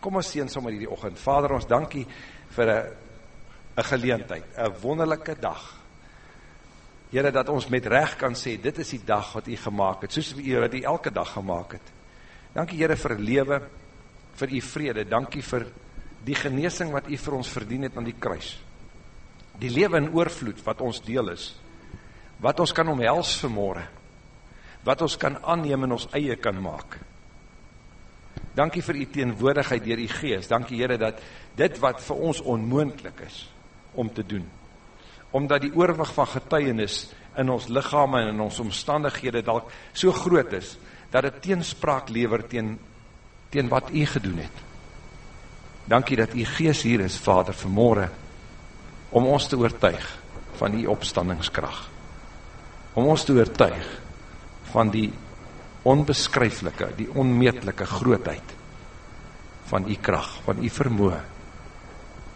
Kom ons seën sommer hierdie oggend. Vader, ons dankie vir 'n 'n geleentheid, 'n wonderlike dag. Here dat ons met reg kan sê dit is die dag wat U gemaak het, soos U dit elke dag gemaak het. Dankie Here vir lewe, vir U vrede. Dankie vir die genesing wat U vir ons verdien het aan die kruis. Die lewe in oorvloed wat ons deel is. Wat ons kan omhels vanmôre. Wat ons kan aanneem en ons eie kan maak. Dankie vir u teenwoordigheid deur u Gees. Dankie Here dat dit wat vir ons onmoontlik is om te doen. Omdat die oorwig van getuienis in ons liggame en in ons omstandighede dalk so groot is dat dit teenspraak lewer teen teen wat u gedoen het. Dankie dat u Gees hier is, Vader, vanmôre om ons te oortuig van u opstandingskrag. Om ons te oortuig van die onbeskryflike, die onmeetlike grootheid van u krag, van u vermoë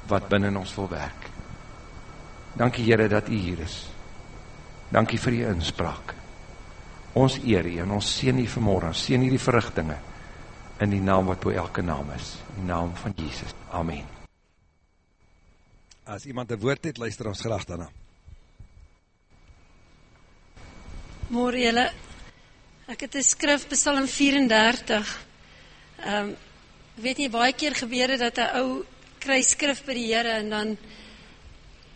wat binne in ons wil werk. Dankie Here dat u hier is. Dankie vir u inspraak. Ons eer u en ons seën u vanmôre, seën hierdie verrigtinge in die naam wat bo elke naam is, die naam van Jesus. Amen. As iemand 'n woord het, luister ons graag daarna. Môre julle Ek het 'n skrif Psalm 34. Ehm um, weet jy baie keer gebeur dit dat 'n ou kry skrif by die Here en dan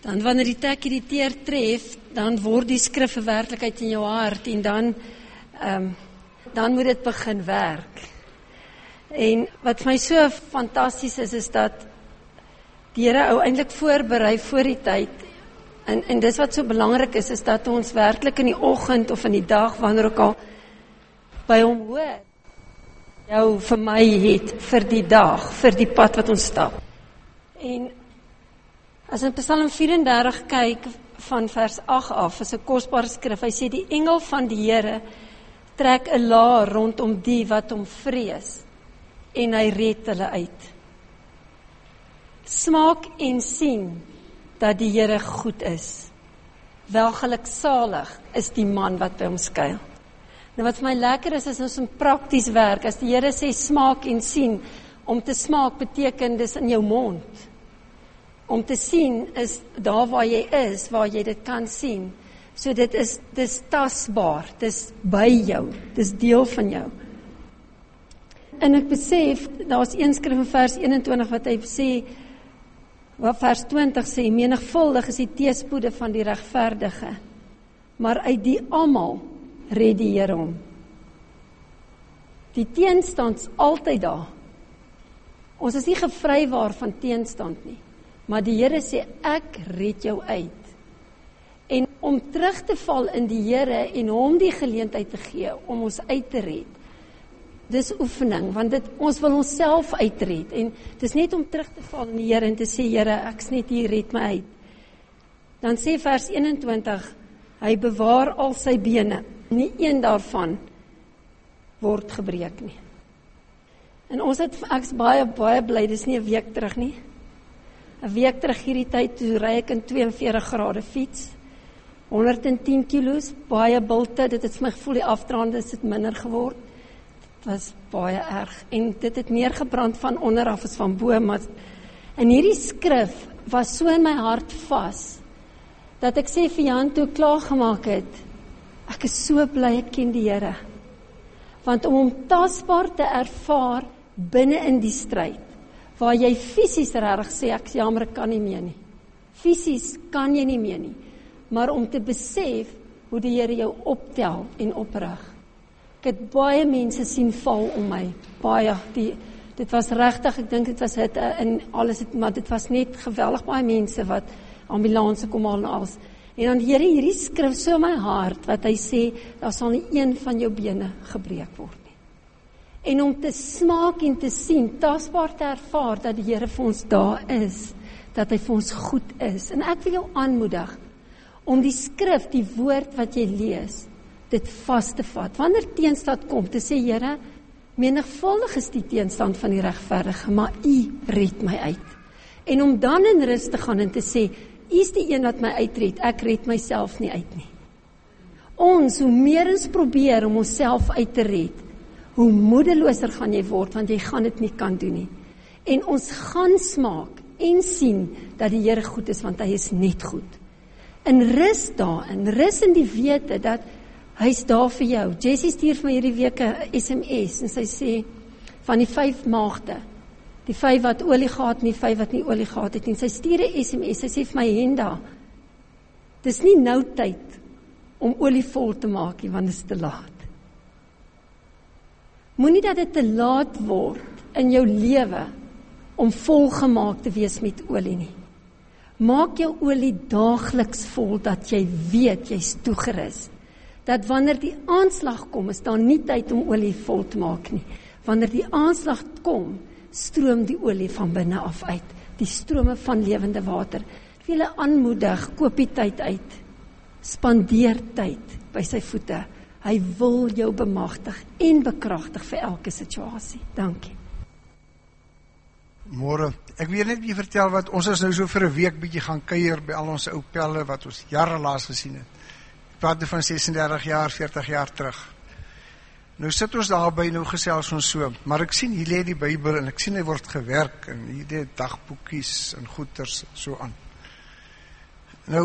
dan wanneer die tyd hierdie teer tref, dan word die skrif 'n werklikheid in jou hart en dan ehm um, dan moet dit begin werk. En wat vir my so fantasties is is dat die Here ou eintlik voorberei voor die tyd en en dis wat so belangrik is is dat ons werklik in die oggend of in die dag wanneer ook al by hom hoor jou vir my het vir die dag, vir die pad wat ons stap. En as in Psalm 34 kyk van vers 8 af, is 'n kosbare skrif. Hy sê die engel van die Here trek 'n laar rondom die wat hom vrees en hy red hulle uit. Smaak en sien dat die Here goed is. Welgeluksalig is die man wat by hom skuil. Nou wat vir my lekker is is ons in prakties werk. As die Here sê smaak en sien, om te smaak beteken dis in jou mond. Om te sien is daar waar jy is, waar jy dit kan sien. So dit is dis tasbaar, dis by jou, dis deel van jou. En ek besef daar's een skrif in vers 21 wat hy sê wat vers 20 sê menigvuldig is die teespoede van die regverdige maar uit die almal red die Here hom. Die teenstands altyd daar. Ons is nie gevrywaar van teenstand nie, maar die Here sê ek red jou uit. En om terug te val in die Here en hom die geleentheid te gee om ons uit te red. Dis oefening want dit ons wil onsself uitred en dis net om terug te val in die Here en te sê Here ek's net hier red my uit. Dan sê vers 21 hy bewaar al sy bene nie een daarvan word gebreek nie. En ons het ek's baie baie bly dis nie 'n week terug nie. 'n Week terug hierdie tyd toe ry ek in 42 grade fiets. 110 kg, baie bulte, dit het vir my gevoel die afdraande het minder geword. Dit was baie erg en dit het neergebrand van onder af as van bo, maar in hierdie skrif was so in my hart vas dat ek sê vir Jan toe klaar gemaak het Ek is so bly ek ken die Here. Want om hom tasbaar te ervaar binne in die stryd waar jy fisies regtig sê ek jammer ek kan nie meer nie. Fisies kan jy nie meer nie. Maar om te besef hoe die Here jou optel en oprig. Ek het baie mense sien val om my. Baie die dit was regtig, ek dink dit was dit in alles het maar dit was net geweldig baie mense wat ambulanse kom al en alles. En dan Here hierdie skrif so in my hart wat hy sê daar sal nie een van jou bene gebreek word nie. En om te smaak en te sien, tasbaar te ervaar dat die Here vir ons daar is, dat hy vir ons goed is. En ek wil jou aanmoedig om die skrif, die woord wat jy lees, dit vas te vat. Wanneer teenstand kom, te sê Here, menigvuldig is die teenstand van die regverdige, maar U red my uit. En om dan in rus te gaan en te sê U is die een wat my uitred. Ek red myself nie uit nie. Ons hoe meer ons probeer om onsself uit te red, hoe moedeloser gaan jy word want jy gaan dit nie kan doen nie. En ons gaan smaak en sien dat die Here goed is want hy is net goed. In rus daarin, rus in die wete dat hy's daar vir jou. Jessie stuur vir my hierdie week 'n SMS en sy sê van die vyf maagde die vyf wat olie gehad en die vyf wat nie olie gehad het nie. Sy stuur 'n SMS. Sy sê vir my Henda, dis nie nou tyd om olie vol te maak nie want dit is te laat. Moenie dat dit te laat word in jou lewe om volgemaak te wees met olie nie. Maak jou olie daagliks vol dat jy weet jy's toegerus. Dat wanneer die aanslag kom, is daar nie tyd om olie vol te maak nie. Wanneer die aanslag kom, stroom die olie van binne af uit, die strome van lewende water. Ek wil aanmoedig, koop die tyd uit. Spandeer tyd by sy voete. Hy wil jou bemagtig en bekragtig vir elke situasie. Dankie. Môre, ek weet net wie vertel wat ons is nou so vir 'n week bietjie gaan kuier by al ons ou pelle wat ons jare laas gesien het. Ek praat van 36 jaar, 40 jaar terug. Nou sit ons daar by nou gesels ons so, maar ek sien hier lê die Bybel en ek sien hy word gewerk en hier lê dagboekies en goeters so aan. Nou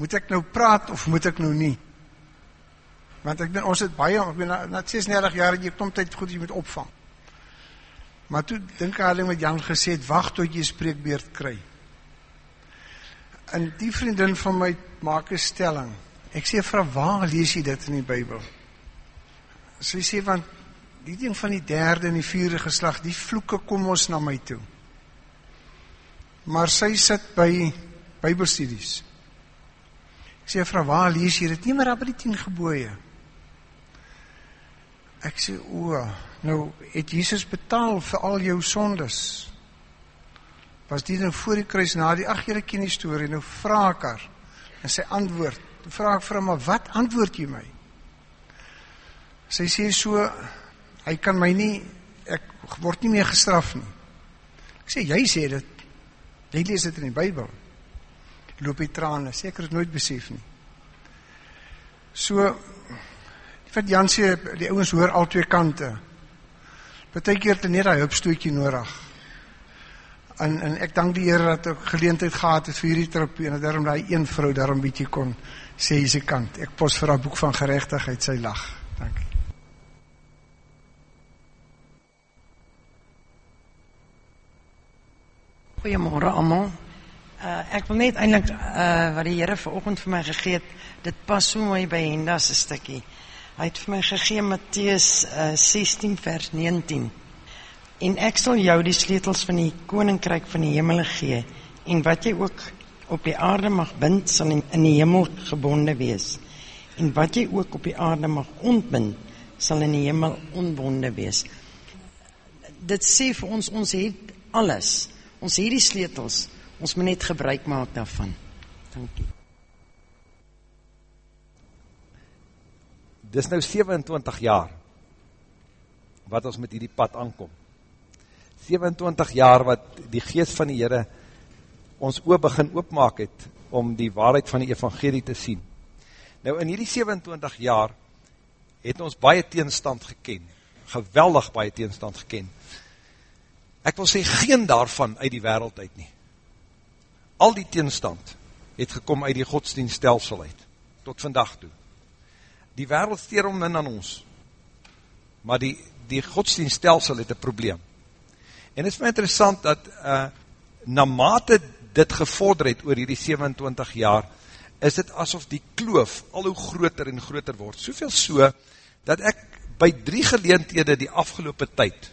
moet ek nou praat of moet ek nou nie? Want ek ben, ons het baie, ek ben, na, na 36 jaar jy kom tyd goed jy moet opvang. Maar toe dink ek hulle met Jan gesê het, wag tot jy spreekbeurt kry. En die vriendin van my maak 'n stelling. Ek sê vra waar lees jy dit in die Bybel? Sy sê want die ding van die derde en die vierde geslag, die vloeke kom ons na my toe. Maar sy sit by Bybelstudies. Ek sê vra waar lees jy dit? Nie maar by die 10 gebooie. Ek sê o, nou het Jesus betaal vir al jou sondes. Was dit nou voor die kruis na die ag julle ken die storie nou vra ek haar en sy antwoord. Toe vra ek vir hom maar wat antwoord jy my? Sy sê so hy kan my nie ek word nie meer gestraf nie. Ek sê jy sê dit. Jy lees dit in die Bybel. Loop die trane, seker het nooit besef nie. So Wat Jan sê, die ouens hoor al twee kante. Partykeer het net daai hupstootjie nodig. En en ek dank die Here dat ek geleentheid gehad het vir hierdie trip en daarom daai een vrou daarom bietjie kon sê hierse kant. Ek pos vir haar boek van geregtigheid sy lag. Dankie. Goeiemôre almal. Uh, ek wil net eintlik uh, wat die Here vanoggend vir my gegee het, dit pas so mooi by Henda se stukkie. Hy het vir my gegee Matteus uh, 16 vers 19. En ek sal jou die sleutels van die koninkryk van die hemel gee en wat jy ook op die aarde mag bind sal in, in die hemel gebonde wees. En wat jy ook op die aarde mag ontbind sal in die hemel onbonde wees. Dit sê vir ons ons het alles. Ons het die sleutels. Ons moet net gebruik maak daarvan. Dankie. dis nou 27 jaar wat ons met hierdie pad aankom. 27 jaar wat die geest van die Heere ons oop begin oopmaak het om die waarheid van die evangelie te sien. Nou in hierdie 27 jaar het ons baie teenstand geken, geweldig baie teenstand geken. Ek wil sê geen daarvan uit die wereld uit nie. Al die teenstand het gekom uit die godsdienststelsel uit, tot vandag toe die wereld steer om min aan ons, maar die, die godsdienststelsel het een probleem. En het is my interessant dat, uh, na mate dit gevorder het oor hierdie 27 jaar, is dit asof die kloof al hoe groter en groter word. Soveel so, dat ek by drie geleenthede die afgelopen tyd,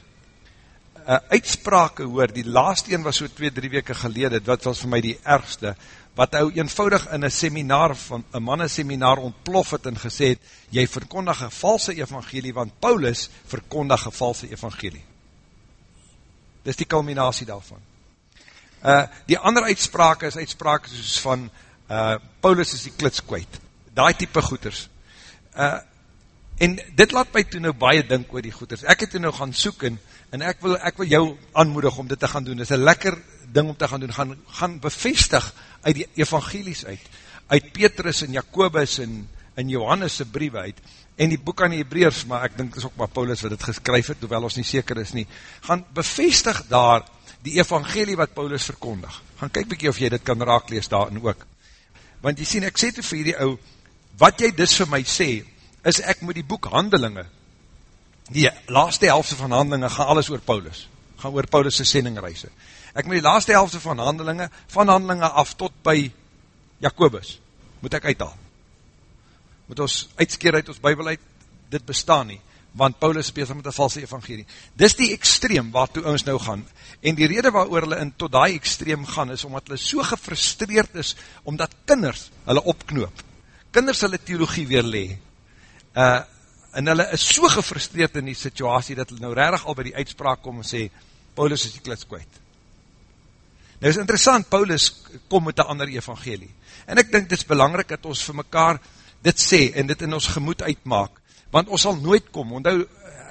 uh, uitsprake hoor, die laatste een was so 2-3 weke gelede, wat was vir my die ergste, wat hy eenvoudig in een seminar, van een manne seminar ontplof het en gesê het, jy verkondig een valse evangelie, want Paulus verkondig een valse evangelie. Dit is die culminatie daarvan. Uh, die andere uitsprake is uitsprake soos van, uh, Paulus is die klits kwijt. Daai type goeders. Uh, en dit laat my toe nou baie dink oor die goeders. Ek het toe nou gaan soek en, en ek, wil, ek wil jou aanmoedig om dit te gaan doen. Dit is een lekker ding om te gaan doen. Gaan, gaan bevestig uit die evangelies uit, uit Petrus en Jacobus en in Johannes' briewe uit, en die boek aan die Hebreërs, maar ek dink is ook maar Paulus wat het geskryf het, hoewel ons nie seker is nie, gaan bevestig daar die evangelie wat Paulus verkondig. Gaan kyk bykie of jy dit kan raaklees daarin ook. Want jy sien, ek sê toe vir die ou, wat jy dis vir my sê, is ek moet die boek Handelinge, die laaste helfte van Handelinge, gaan alles oor Paulus, gaan oor Paulus' sendingreise. Ek moet die laaste helfte van Handelinge, van Handelinge af tot by Jacobus, moet ek uithaal. Moet ons uitskeer uit ons bybel uit, dit bestaan nie, want Paulus is bezig met een valse evangelie. Dis die extreem waartoe ons nou gaan, en die rede waar hulle in tot die extreem gaan, is omdat hulle so gefrustreerd is, omdat kinders hulle opknoop, kinders hulle theologie weer lee, uh, en hulle is so gefrustreerd in die situasie, dat hulle nou rarig al by die uitspraak kom en sê, Paulus is die klits kwijt. Nou is interessant, Paulus kom met een ander evangelie, en ek dink dit is belangrijk dat ons vir mekaar dit sê en dit in ons gemoed uitmaak, want ons sal nooit kom, onthou,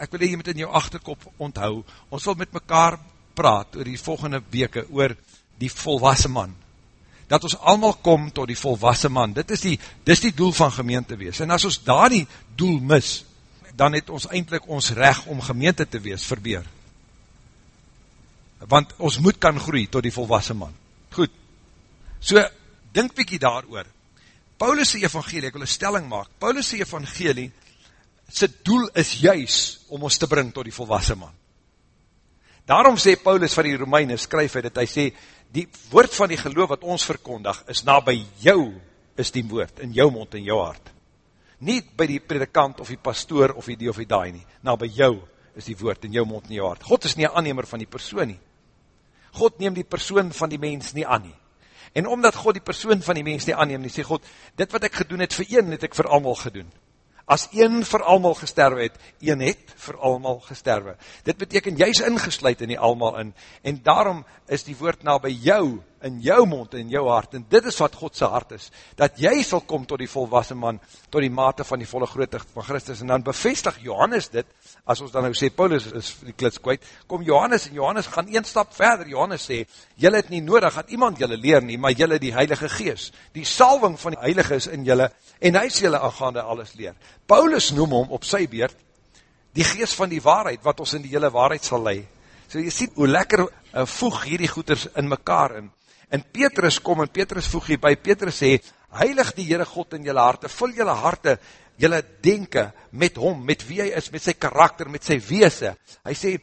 ek wil jy met in jou achterkop onthou, ons wil met mekaar praat oor die volgende weke, oor die volwassen man, dat ons allemaal kom tot die volwassen man, dit is die, dit is die doel van gemeente wees, en as ons daar die doel mis, dan het ons eindelijk ons recht om gemeente te wees verbeer, want ons moet kan groei tot die volwassen man, goed, so, dink bykie daar oor, Paulus' evangelie, ek wil een stelling maak, Paulus' evangelie, sy doel is juis om ons te bring tot die volwassen man. Daarom sê Paulus van die Romeine, skryf hy dat hy sê, die woord van die geloof wat ons verkondig, is na by jou is die woord, in jou mond en jou hart. Nie by die predikant of die pastoor of die die of die daai nie, na by jou is die woord in jou mond en jou hart. God is nie een aannemer van die persoon nie. God neem die persoon van die mens nie aan nie. En omdat God die persoon van die mens nie aanneem nie, sê God, dit wat ek gedoen het vir een, het ek vir allemaal gedoen. As een vir allemaal gesterwe het, een het vir allemaal gesterwe. Dit beteken, jy is ingesluid in die allemaal in, en daarom is die woord nou by jou, in jou mond, in jou hart, en dit is wat Godse hart is, dat jy sal kom tot die volwassen man, tot die mate van die volle grootig van Christus, en dan bevestig Johannes dit, as ons dan nou sê, Paulus is die klits kwijt, kom Johannes, en Johannes gaan een stap verder, Johannes sê, jylle het nie nodig, dat iemand jylle leer nie, maar jylle die heilige gees, die salving van die heilige is in jylle, en hy sê jylle aangaande alles leer. Paulus noem hom op sy beurt, die gees van die waarheid, wat ons in die hele waarheid sal lei. So jy sien, hoe lekker uh, voeg hierdie goeders in mekaar in, En Petrus kom en Petrus voeg hierby, Petrus sê, heilig die Heere God in jylle harte, vul jylle harte, jylle denke met hom, met wie hy is, met sy karakter, met sy weese. Hy sê,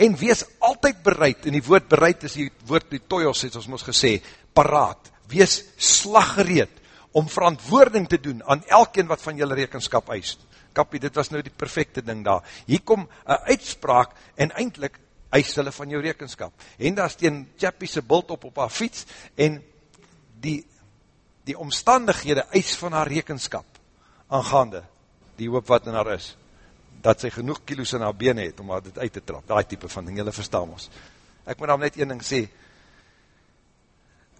en wees altyd bereid, en die woord bereid is die woord die toios, het ons ons gesê, paraat, wees slaggereed, om verantwoording te doen aan elkeen wat van jylle rekenskap eist. Kapie, dit was nou die perfecte ding daar. Hier kom een uitspraak, en eindelijk eis hulle van jou rekenskap. En daar steen Chappie bult op op haar fiets, en die, die omstandighede eis van haar rekenskap, aangaande, die hoop wat in haar is, dat sy genoeg kilo's in haar bene het, om haar dit uit te trap, die type van ding, julle verstaan ons. Ek moet nou net een ding sê,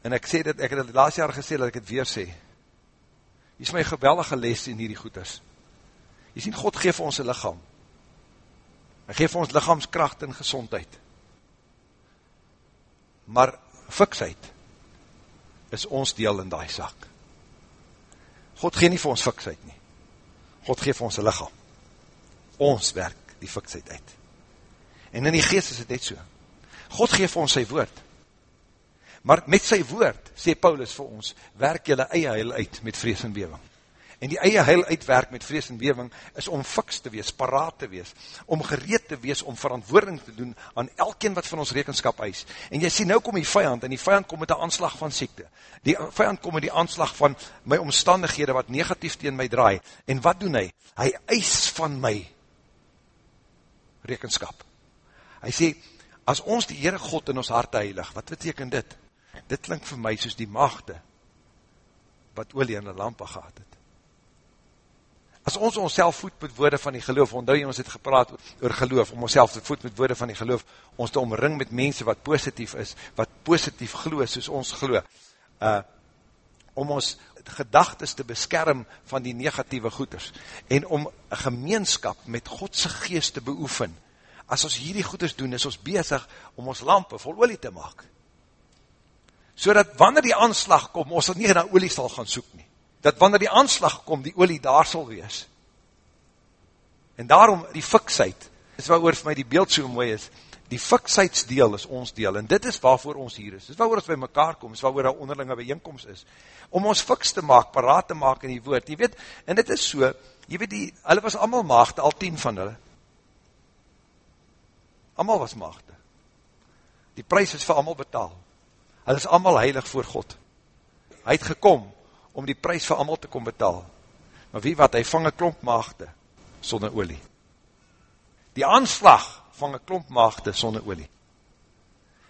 en ek sê dit, ek het het laatste jaar gesê, dat ek het weer sê, hier is my geweldige les in hierdie goeders. Jy sien, God geef ons een lichaam, Hy geef ons lichaamskracht en gezondheid. Maar fiksheid is ons deel in die zak. God geef nie vir ons fiksheid nie. God geef ons een lichaam. Ons werk die fiksheid uit. En in die geest is het net so. God geef ons sy woord. Maar met sy woord, sê Paulus vir ons, werk jylle eie heil uit met vrees en bewing. En die eie heil uitwerk met vrees en wewing is om fiks te wees, paraat te wees, om gereed te wees, om verantwoording te doen aan elkeen wat van ons rekenskap eis. En jy sien, nou kom die vijand, en die vijand kom met die aanslag van siekte. Die vijand kom met die aanslag van my omstandighede wat negatief tegen my draai. En wat doen hy? Hy eis van my rekenskap. Hy sê, as ons die Heere God in ons hart heilig, wat beteken dit? Dit klink vir my soos die maagde, wat olie in die lampe gehad het. As ons ons self voed met woorde van die geloof, onthou jy ons het gepraat oor geloof, om ons self te voed met woorde van die geloof, ons te omring met mense wat positief is, wat positief geloof, soos ons geloof, uh, om ons gedagtes te beskerm van die negatieve goeders, en om een gemeenskap met Godse geest te beoefen, as ons hierdie goeders doen, is ons bezig om ons lampe vol olie te maak, so dat wanneer die aanslag kom, ons nie na olie sal gaan soek nie, dat wanneer die aanslag kom, die olie daar sal wees. En daarom die fiksheid, is wat oor vir my die beeld so mooi is, die fiksheidsdeel is ons deel, en dit is waarvoor ons hier is, dit is waar ons by mekaar kom, is waar oor die onderlinge bijeenkomst is, om ons fiks te maak, paraat te maak in die woord, jy weet, en dit is so, jy weet die, hulle was allemaal maagde, al tien van hulle, allemaal was maagde, die prijs is vir allemaal betaal, hulle is allemaal heilig voor God, hy het gekom, om die prijs vir allemaal te kom betaal, maar wie wat, hy vang een klomp maagde, sonder olie, die aanslag, van een klomp maagde sonder olie.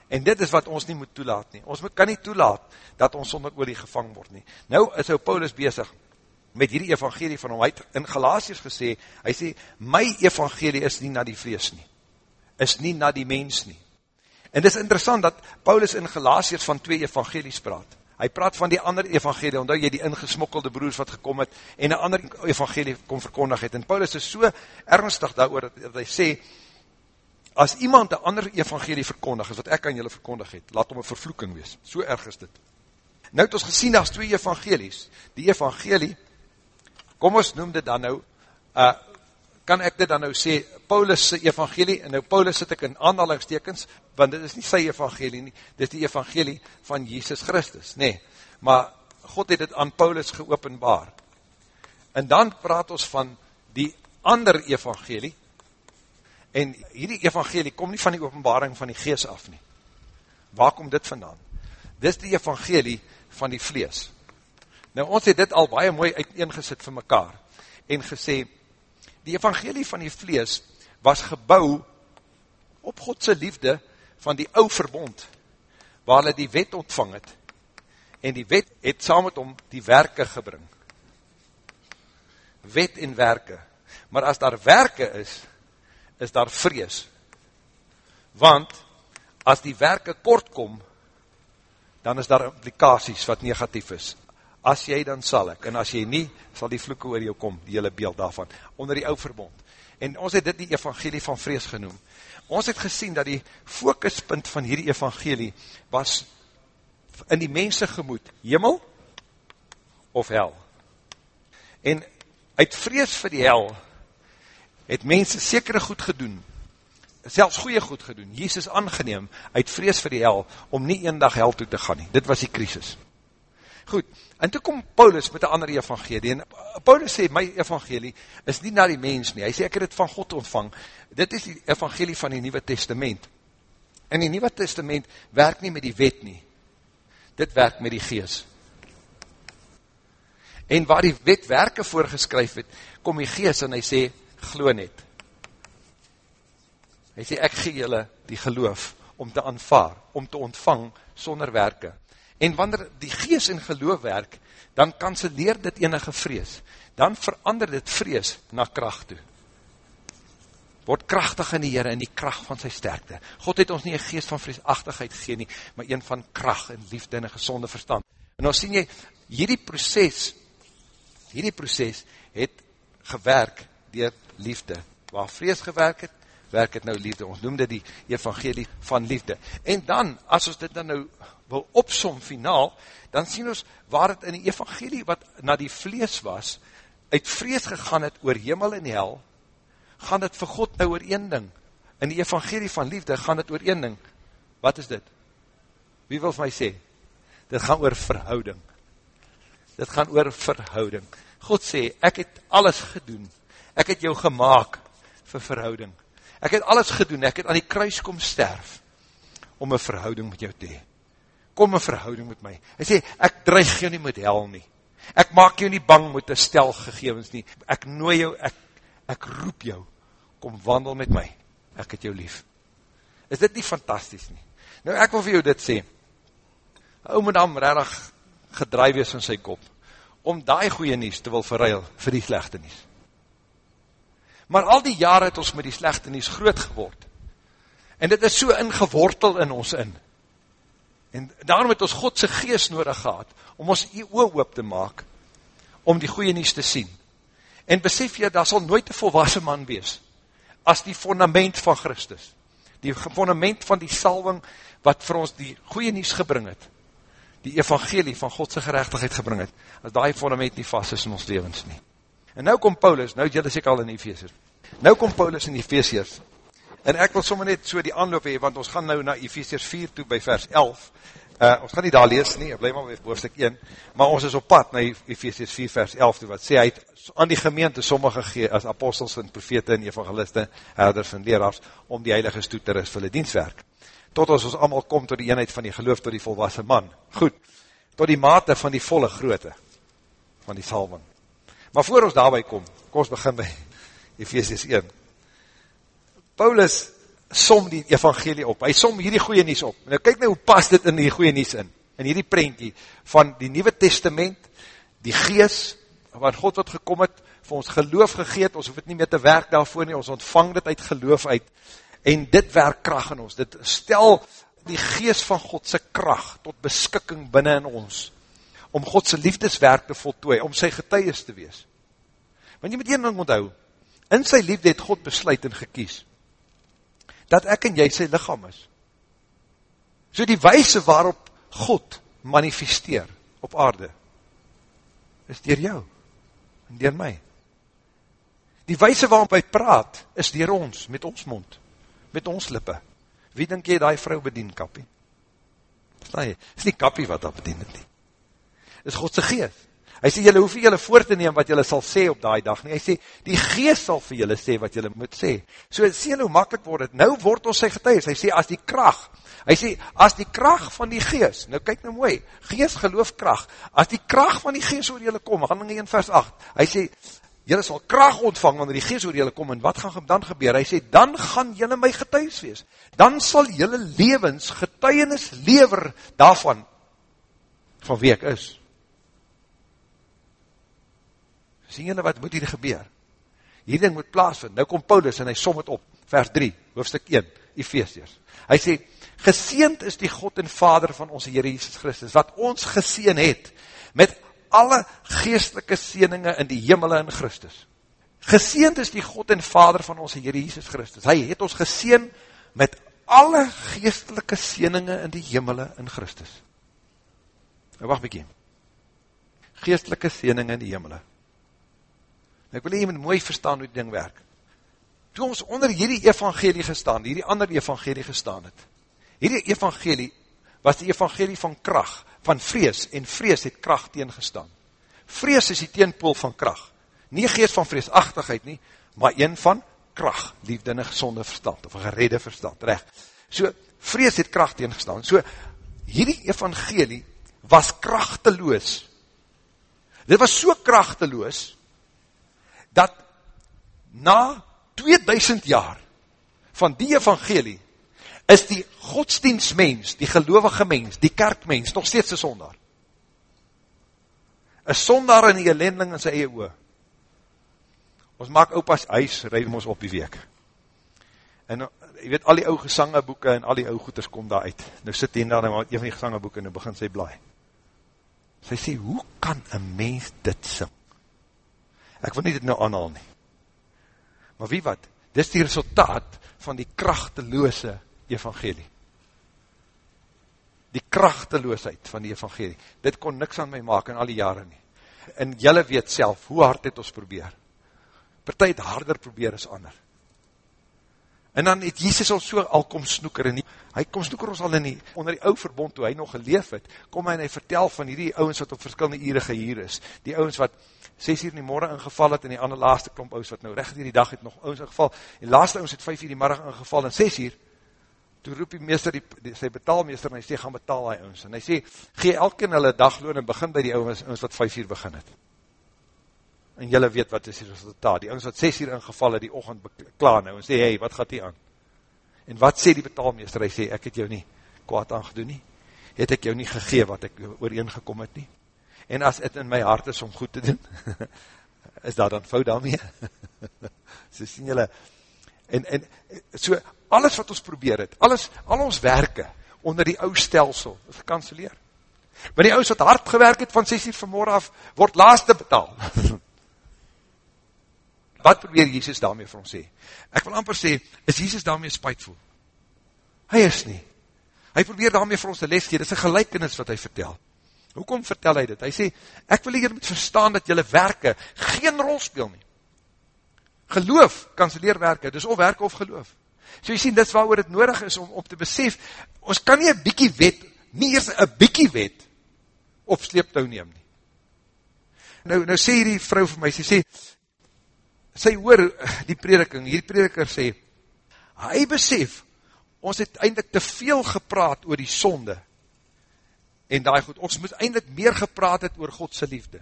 En dit is wat ons nie moet toelaat nie. Ons kan nie toelaat dat ons sonder olie gevang word nie. Nou is ou Paulus bezig met hierdie evangelie van hom. Hy het in Galatius gesê, hy sê, my evangelie is nie na die vlees nie. Is nie na die mens nie. En dit is interessant dat Paulus in Galatius van twee evangelies praat. Hy praat van die ander evangelie, omdat jy die ingesmokkelde broers wat gekom het, en een ander evangelie kom verkondig het. En Paulus is so ernstig daar dat, dat hy sê, as iemand een ander evangelie verkondig is, wat ek aan julle verkondig het, laat om een vervloeking wees, so erg is dit. Nou het ons gesien, as twee evangelies, die evangelie, kom ons noem dit dan nou, uh, kan ek dit dan nou sê, Paulus' evangelie, en nou Paulus sit ek in aanhalingstekens, want dit is nie sy evangelie nie, dit is die evangelie van Jesus Christus, nee, maar God het dit aan Paulus geopenbaar. En dan praat ons van die ander evangelie, En hierdie evangelie kom nie van die openbaring van die gees af nie. Waar kom dit vandaan? Dit is die evangelie van die vlees. Nou ons het dit al baie mooi uiteengesit vir mekaar en gesê, die evangelie van die vlees was gebouw op Godse liefde van die ou verbond, waar hulle die wet ontvang het, en die wet het saam met om die werke gebring. Wet en werke. Maar as daar werke is, is daar vrees. Want, as die werke kort kom, dan is daar implikaties wat negatief is. As jy, dan sal ek, en as jy nie, sal die vloeke oor jou kom, die hele beeld daarvan, onder die ou verbond. En ons het dit die evangelie van vrees genoem. Ons het gesien dat die fokuspunt van hierdie evangelie was in die mense gemoed, hemel of hel. En uit vrees vir die hel, het mense sekere goed gedoen, selfs goeie goed gedoen, Jesus aangeneem, uit vrees vir die hel, om nie een dag hel toe te gaan nie, dit was die krisis. Goed, en toe kom Paulus met een ander evangelie, en Paulus sê, my evangelie is nie na die mens nie, hy sê, ek het het van God ontvang, dit is die evangelie van die Nieuwe Testament, en die Nieuwe Testament werk nie met die wet nie, dit werk met die gees, en waar die wet werke voorgeskryf het, kom die gees en hy sê, glo net. Hy sê, ek gee julle die geloof om te aanvaar, om te ontvang sonder werke. En wanneer die gees in geloof werk, dan kanseleer dit enige vrees. Dan verander dit vrees na kracht toe. Word krachtig in die Heere, in die kracht van sy sterkte. God het ons nie een geest van vreesachtigheid gegeen nie, maar een van kracht en liefde en een gezonde verstand. En dan sien jy, hierdie proces, hierdie proces het gewerk dier liefde. Waar vrees gewerk het, werk het nou liefde. Ons noem dit die evangelie van liefde. En dan, as ons dit dan nou wil opsom finaal, dan sien ons waar het in die evangelie wat na die vlees was, uit vrees gegaan het oor hemel en hel, gaan het vir God nou oor een ding. In die evangelie van liefde gaan het oor een ding. Wat is dit? Wie wil my sê? Dit gaan oor verhouding. Dit gaan oor verhouding. God sê, ek het alles gedoen, ek het jou gemaakt vir verhouding. Ek het alles gedoen, ek het aan die kruis kom sterf, om een verhouding met jou te hee. Kom een verhouding met my. Hy sê, ek dreig jou nie met hel nie. Ek maak jou nie bang met een stel gegevens nie. Ek nooi jou, ek, ek roep jou, kom wandel met my. Ek het jou lief. Is dit nie fantastisch nie? Nou ek wil vir jou dit sê, ou moet dan reddig gedraai wees in sy kop, om die goeie nies te wil verruil vir die slechte nies. Maar al die jare het ons met die slechte nies groot geword. En dit is so ingewortel in ons in. En daarom het ons Godse geest nodig gehad, om ons oor oop te maak, om die goeie nies te sien. En besef jy, daar sal nooit een volwassen man wees, as die fundament van Christus, die fundament van die salving, wat vir ons die goeie nies gebring het, die evangelie van Godse gerechtigheid gebring het, as die fundament nie vast is in ons levens nie. En nou kom Paulus, nou jylle sê al in die Ephesians, nou kom Paulus in die Ephesians, en ek wil sommer net so die aanloop hee, want ons gaan nou na Ephesians 4 toe by vers 11, uh, ons gaan nie daar lees nie, bly maar by hoofdstuk 1, maar ons is op pad na Ephesians 4 vers 11 toe, wat sê hy het aan die gemeente sommige gee, as apostels en profete en evangeliste, herders en leraars, om die heilige stoet te ris vir die dienstwerk tot ons ons allemaal kom tot die eenheid van die geloof tot die volwassen man. Goed, tot die mate van die volle groote van die salving. Maar voor ons daarby kom, kom ons begin by Ephesians 1. Paulus som die evangelie op, hy som hierdie goeie nies op. Nou kyk nou hoe pas dit in die goeie nies in, in hierdie prentjie van die Nieuwe Testament, die gees, wat God wat gekom het, vir ons geloof gegeet, ons hoef het nie meer te werk daarvoor nie, ons ontvang dit uit geloof uit, en dit werk kracht in ons, dit stel die geest van Godse kracht tot beskikking binnen in ons, om Godse liefdeswerk te voltooi, om sy getuies te wees. Want jy moet een ding onthou, in sy liefde het God besluit en gekies, dat ek en jy sy lichaam is. So die wijse waarop God manifesteer op aarde, is dier jou, en dier my. Die wijse waarop hy praat, is dier ons, met ons mond met ons lippe. Wie denk jy die vrou bedien, kappie? Nee, is nie kappie wat dat bedien het nie. Is Godse geest. Hy sê, jylle hoef jylle voor te neem wat jylle sal sê op die dag nie. Hy sê, die geest sal vir jylle sê wat jylle moet sê. So sê jylle hoe makkelijk word het. Nou word ons sy getuies. Hy sê, as die kracht, hy sê, as die kracht van die geest, nou kyk nou mooi, geest geloof kracht, as die kracht van die geest oor jylle kom, handeling 1 vers 8, hy sê, jylle sal kracht ontvang, wanneer die geest oor jylle kom, en wat gaan dan gebeur? Hy sê, dan gaan jylle my getuies wees. Dan sal jylle levens getuienis lever daarvan, van wie ek is. Sien jylle wat moet hier gebeur? Hier ding moet plaasvind. Nou kom Paulus en hy som het op, vers 3, hoofdstuk 1, Ephesians. Hy sê, geseend is die God en Vader van onze Heer Jesus Christus, wat ons geseen het, met alle geestelike sieninge in die hemel in Christus. Geseend is die God en Vader van ons Heer Jesus Christus. Hy het ons geseen met alle geestelike sieninge in die hemel in Christus. Nou wacht bykie. Geestelike sieninge in die hemel. Nou ek wil jy mooi verstaan hoe die ding werk. Toe ons onder hierdie evangelie gestaan, hierdie ander evangelie gestaan het, hierdie evangelie was die evangelie van kracht, van vrees, en vrees het kracht teengestaan. Vrees is die teenpool van kracht. Nie geest van vreesachtigheid nie, maar een van kracht, liefde en gezonde verstand, of een geredde verstand, recht. So, vrees het kracht teengestaan. So, hierdie evangelie was krachteloos. Dit was so krachteloos, dat na 2000 jaar van die evangelie, is die godsdienstmens, die gelovige mens, die kerkmens, nog steeds een sondaar. Een sondaar in die elending in sy eie oor. Ons maak opas huis, rijd ons op die week. En jy weet, al die ou gesangeboeken en al die ou goeders kom daar uit. Nou sit hy daar, een van die gesangeboeken, en nou begin sy blaai. Sy sê, hoe kan een mens dit sing? Ek wil nie dit nou aanhaal nie. Maar wie wat? Dit is die resultaat van die krachteloose evangelie. Die krachteloosheid van die evangelie. Dit kon niks aan my maak in al die jare nie. En jylle weet self, hoe hard het ons probeer. Partij het harder probeer as ander. En dan het Jesus al so al kom snoeker in die, hy kom snoeker ons al in die, onder die ou verbond toe hy nog geleef het, kom hy en hy vertel van die ouwens wat op verskillende ure gehier is, die ouwens wat 6 uur in die morgen ingeval het, en die ander laaste klomp ouwens wat nou recht die dag het nog ouwens ingeval, die laaste ouwens het 5 uur die morgen ingeval, en 6 uur, toe roep die meester, die, die, sy betaalmeester, en hy sê, gaan betaal die ouwens, en hy sê, gee elke hulle dagloon, en begin by die ouwens, ouwens wat 5 uur begin het, en jylle weet wat is die resultaat, die ouwens wat 6 uur ingeval het, die ochend beklaar nou, en sê, hey, wat gaat die aan? En wat sê die betaalmeester? Hy sê, ek het jou nie kwaad aangedoen nie, het ek jou nie gegee wat ek ooreengekom het nie, en as het in my hart is om goed te doen, is daar dan fout daarmee? so sien jylle, en, en so, alles wat ons probeer het, alles, al ons werke, onder die ou stelsel, is gekanceleer. Maar die ouds wat hard gewerk het, van 6 uur vanmorgen af, word laaste betaal. wat probeer Jesus daarmee vir ons sê? Ek wil amper sê, is Jesus daarmee spuitvol? Hy is nie. Hy probeer daarmee vir ons te les gee, dit is een gelijkenis wat hy vertel. Hoekom vertel hy dit? Hy sê, ek wil hier moet verstaan dat jylle werke geen rol speel nie. Geloof, kanseleer werke, dis of werke of geloof. So jy sien, dit is waar het nodig is om, om te besef, ons kan nie een bykie wet, nie eers een bykie wet, op sleeptou neem nie. Nou, nou sê die vrou vir my, sy sê, sy hoor die prediking, hierdie prediker sê, hy besef, ons het eindelijk te veel gepraat oor die sonde, en daai goed, ons moet eindelijk meer gepraat het oor Godse liefde.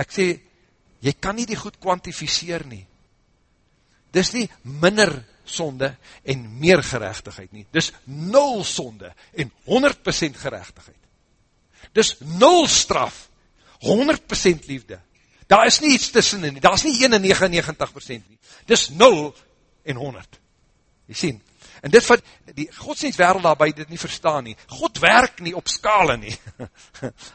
Ek sê, jy kan nie die goed kwantificeer nie. Dis nie minder sonde en meer gerechtigheid nie. Dis nul sonde en 100% gerechtigheid. Dis nul straf, 100% liefde. Daar is nie iets tussenin nie, daar is nie 99% nie. Dis 0 en 100. Jy sien, en dit wat die godsdienstwereld daarby dit nie verstaan nie. God werk nie op skale nie.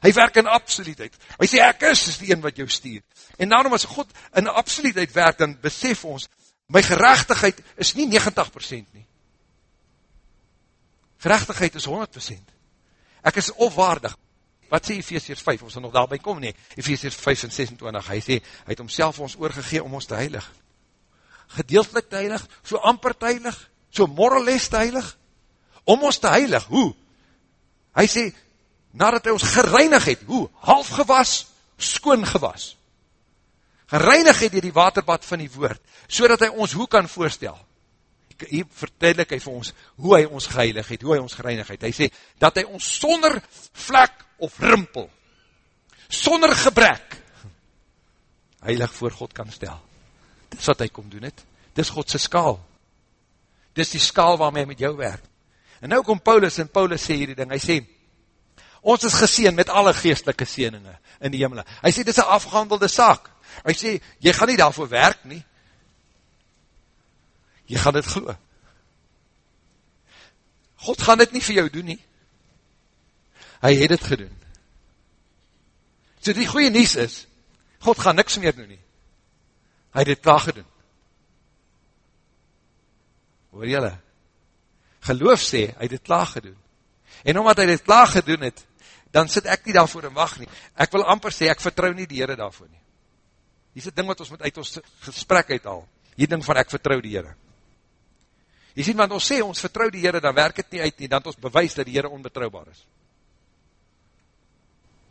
Hy werk in absoluutheid. Hy sê, ek is, is die een wat jou stuur. En daarom as God in absoluutheid werk, dan besef ons, my gerechtigheid is nie 90% nie. Gerechtigheid is 100%. Ek is opwaardig. Wat sê Ephesians 5, ons sal nog daarby kom nie, Ephesians 5 en 26, hy sê, hy het homself ons oorgegee om ons te heilig. Gedeeltelik te heilig, so amper te heilig, so morales te heilig, om ons te heilig, hoe? Hy sê, nadat hy ons gereinig het, hoe? Half gewas, skoon gewas. Gereinig het die waterbad van die woord, so hy ons hoe kan voorstel? Hier vertel ek hy vir ons, hoe hy ons geheilig het, hoe hy ons gereinig het. Hy sê, dat hy ons sonder vlek of rimpel, sonder gebrek, heilig voor God kan stel. Dit is wat hy kom doen het. Dit is Godse skaal. Dit is die skaal waarmee hy met jou werk. En nou kom Paulus, en Paulus sê hierdie ding, hy sê, ons is geseen met alle geestelike seeninge in die hemel. Hy sê, dit is een afgehandelde saak. Hy sê, jy gaan nie daarvoor werk nie. Jy gaan dit geloof. God gaan dit nie vir jou doen nie hy het het gedoen. So die goeie nies is, God gaan niks meer doen nie. Hy het het klaar gedoen. Hoor jylle? Geloof sê, hy het het klaar gedoen. En omdat hy het klaar gedoen het, dan sit ek nie daarvoor in wacht nie. Ek wil amper sê, ek vertrou nie die Heere daarvoor nie. Hier is die ding wat ons moet uit ons gesprek uithaal. Hier ding van ek vertrou die Heere. Jy sien, want ons sê, ons vertrou die Heere, dan werk het nie uit nie, dan ons bewys dat die Heere onbetrouwbaar is.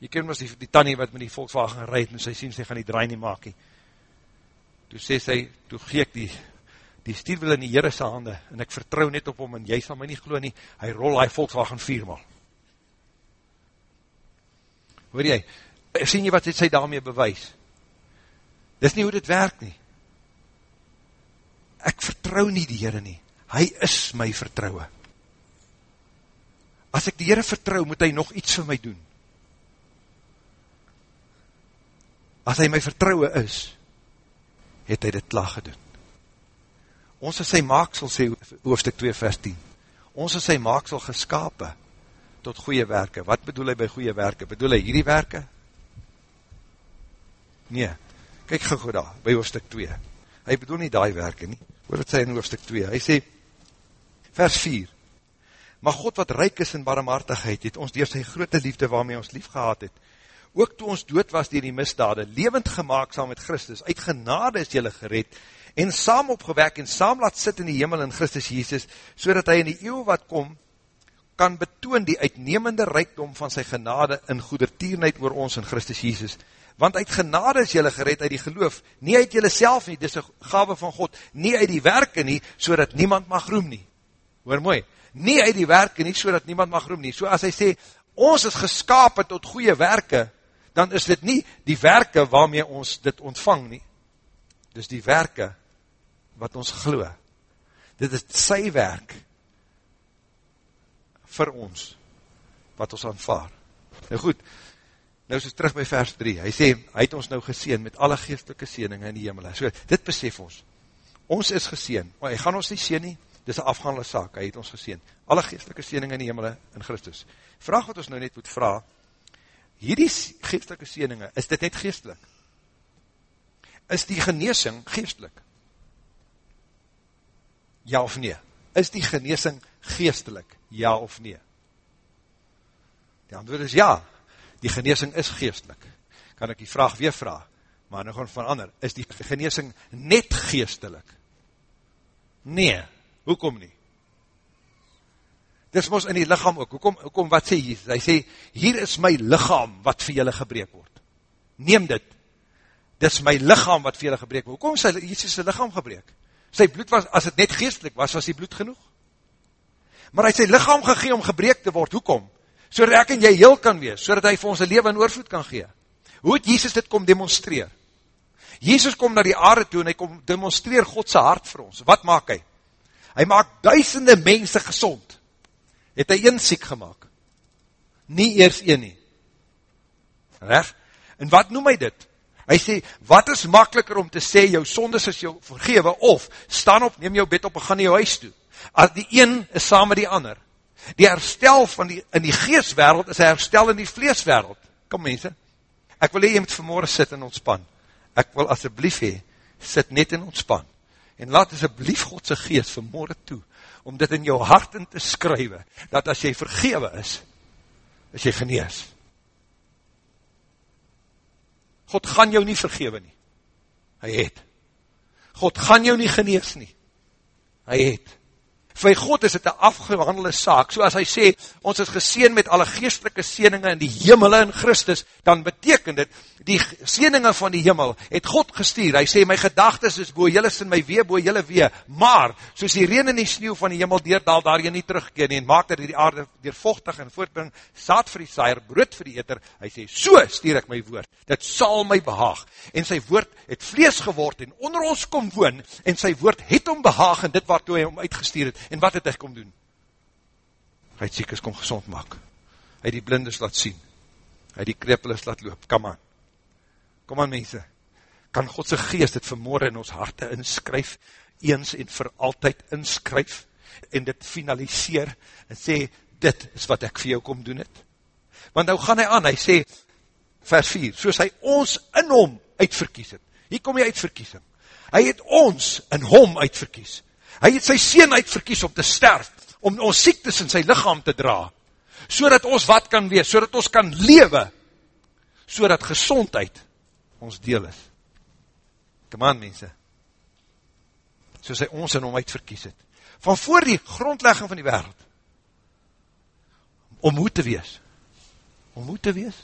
Jy ken ons die, die tannie wat met die Volkswagen rijd, en sy sien sy gaan die draai nie maak nie. Toe sê sy, toe gee ek die, die stierwiel in die Heere sy hande, en ek vertrou net op hom, en jy sal my nie glo nie, hy rol hy Volkswagen viermaal. Hoor jy, sien jy wat het sy daarmee bewys? Dis nie hoe dit werk nie. Ek vertrou nie die Heere nie, hy is my vertrouwe. As ek die Heere vertrou, moet hy nog iets vir my doen. as hy my vertrouwe is, het hy dit klaar gedoen. Ons is sy maaksel, sê hoofdstuk 2 vers 10, ons is sy maaksel geskapen, tot goeie werke. Wat bedoel hy by goeie werke? Bedoel hy hierdie werke? Nee, kyk gauw daar, by hoofdstuk 2. Hy bedoel nie die werke nie, hoor wat sê in hoofdstuk 2. Hy sê, vers 4, Maar God wat ryk is in barmhartigheid, het ons door sy grote liefde waarmee ons lief gehad het, ook toe ons dood was dier die misdade, levend gemaakt saam met Christus, uit genade is jylle gered, en saam opgewek en saam laat sit in die hemel in Christus Jesus, so dat hy in die eeuw wat kom, kan betoon die uitnemende rijkdom van sy genade in goedertierenheid oor ons in Christus Jesus. Want uit genade is jylle gered uit die geloof, nie uit jylle self nie, dis een gave van God, nie uit die werke nie, so dat niemand mag roem nie. Hoor mooi, nie uit die werke nie, so dat niemand mag roem nie. So as hy sê, ons is geskapen tot goeie werke, dan is dit nie die werke waarmee ons dit ontvang nie. Dis die werke wat ons glo. Dit is sy werk vir ons wat ons aanvaar. Nou goed, nou is ons terug by vers 3. Hy sê, hy het ons nou geseen met alle geestelike seeninge in die hemel. So, dit besef ons. Ons is geseen, maar hy gaan ons nie seen nie, dit is een afgaande saak, hy het ons geseen. Alle geestelike seeninge in die hemel in Christus. Vraag wat ons nou net moet vraag, hierdie geestelike sieninge, is dit net geestelik? Is die geneesing geestelik? Ja of nee? Is die geneesing geestelik? Ja of nee? Die antwoord is ja, die geneesing is geestelik. Kan ek die vraag weer vraag, maar nou gaan verander, is die geneesing net geestelik? Nee, hoekom nie? Dis ons in die lichaam ook, hoekom, hoekom wat sê Jesus? Hy sê, hier is my lichaam wat vir julle gebreek word. Neem dit, dis my lichaam wat vir julle gebreek word. Hoekom is Jesus lichaam gebreek? Sy bloed was, as het net geestelik was, was die bloed genoeg? Maar hy sy lichaam gegee om gebreek te word, hoekom? So ek en jy heel kan wees, so hy vir ons een leven in oorvloed kan gee. Hoe het Jesus dit kom demonstreer? Jesus kom na die aarde toe en hy kom demonstreer Godse hart vir ons. Wat maak hy? Hy maak duisende mense gezond. Het hy een siek gemaakt? Nie eers een nie. Reg? En wat noem hy dit? Hy sê, wat is makkeliker om te sê, jou sondes is jou vergewe, of, staan op, neem jou bed op en gaan nie jou huis toe. As die een is saam met die ander. Die herstel van die, in die geestwereld is herstel in die vleeswereld. Kom mense, ek wil hee, jy moet vanmorgen sit en ontspan. Ek wil asjeblief hee, sit net en ontspan. En laat asjeblief Godse geest vanmorgen toe, om dit in jou hart in te skrywe, dat as jy vergewe is, is jy genees. God gaan jou nie vergewe nie. Hy het. God gaan jou nie genees nie. Hy het vir God is het een afgehandelde saak, so as hy sê, ons is geseen met alle geestelike seeninge in die hemel in Christus, dan beteken dit, die seeninge van die hemel, het God gestuur, hy sê, my gedagtes is boe jylle sin my wee, boe jylle wee, maar, soos die reen en die sneeuw van die hemel deerdal, daar jy nie terugkeer nie, en maak dat die aarde deurvochtig en voortbring, saad vir die saaier, brood vir die eter, hy sê, so stuur ek my woord, dit sal my behaag, en sy woord het vlees geword, en onder ons kom woon, en sy woord het om behaag, en dit waartoe hy om uitgestuur het, En wat het hy kom doen? Hy het siekes kom gezond maak. Hy het die blindes laat sien. Hy het die krepelis laat loop. Kom aan. Kom aan mense. Kan Godse geest dit vanmorgen in ons harte inskryf, eens en vir altyd inskryf, en dit finaliseer, en sê, dit is wat ek vir jou kom doen het. Want nou gaan hy aan, hy sê, vers 4, soos hy ons in hom uitverkies het. Hier kom hy uitverkiesing. Hy het ons in hom uitverkies. Hy het sy sien uitverkies om te sterf, om ons siektes in sy lichaam te dra, so ons wat kan wees, so ons kan lewe, so gezondheid ons deel is. Come on, mense. So sy ons in hom uitverkies het. Van voor die grondlegging van die wereld, om hoe te wees, om hoe te wees,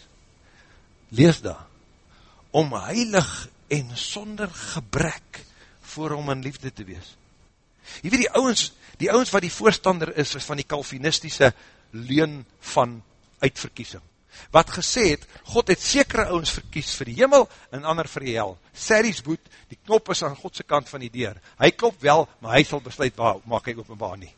lees daar, om heilig en sonder gebrek voor hom in liefde te wees. Jy weet die ouwens, die ouwens wat die voorstander is, is van die kalvinistische leun van uitverkiesing. Wat gesê het, God het sekere ouwens verkies vir die hemel en ander vir die hel. Series boet, die knop is aan Godse kant van die deur. Hy klop wel, maar hy sal besluit waar maak hy openbaar nie.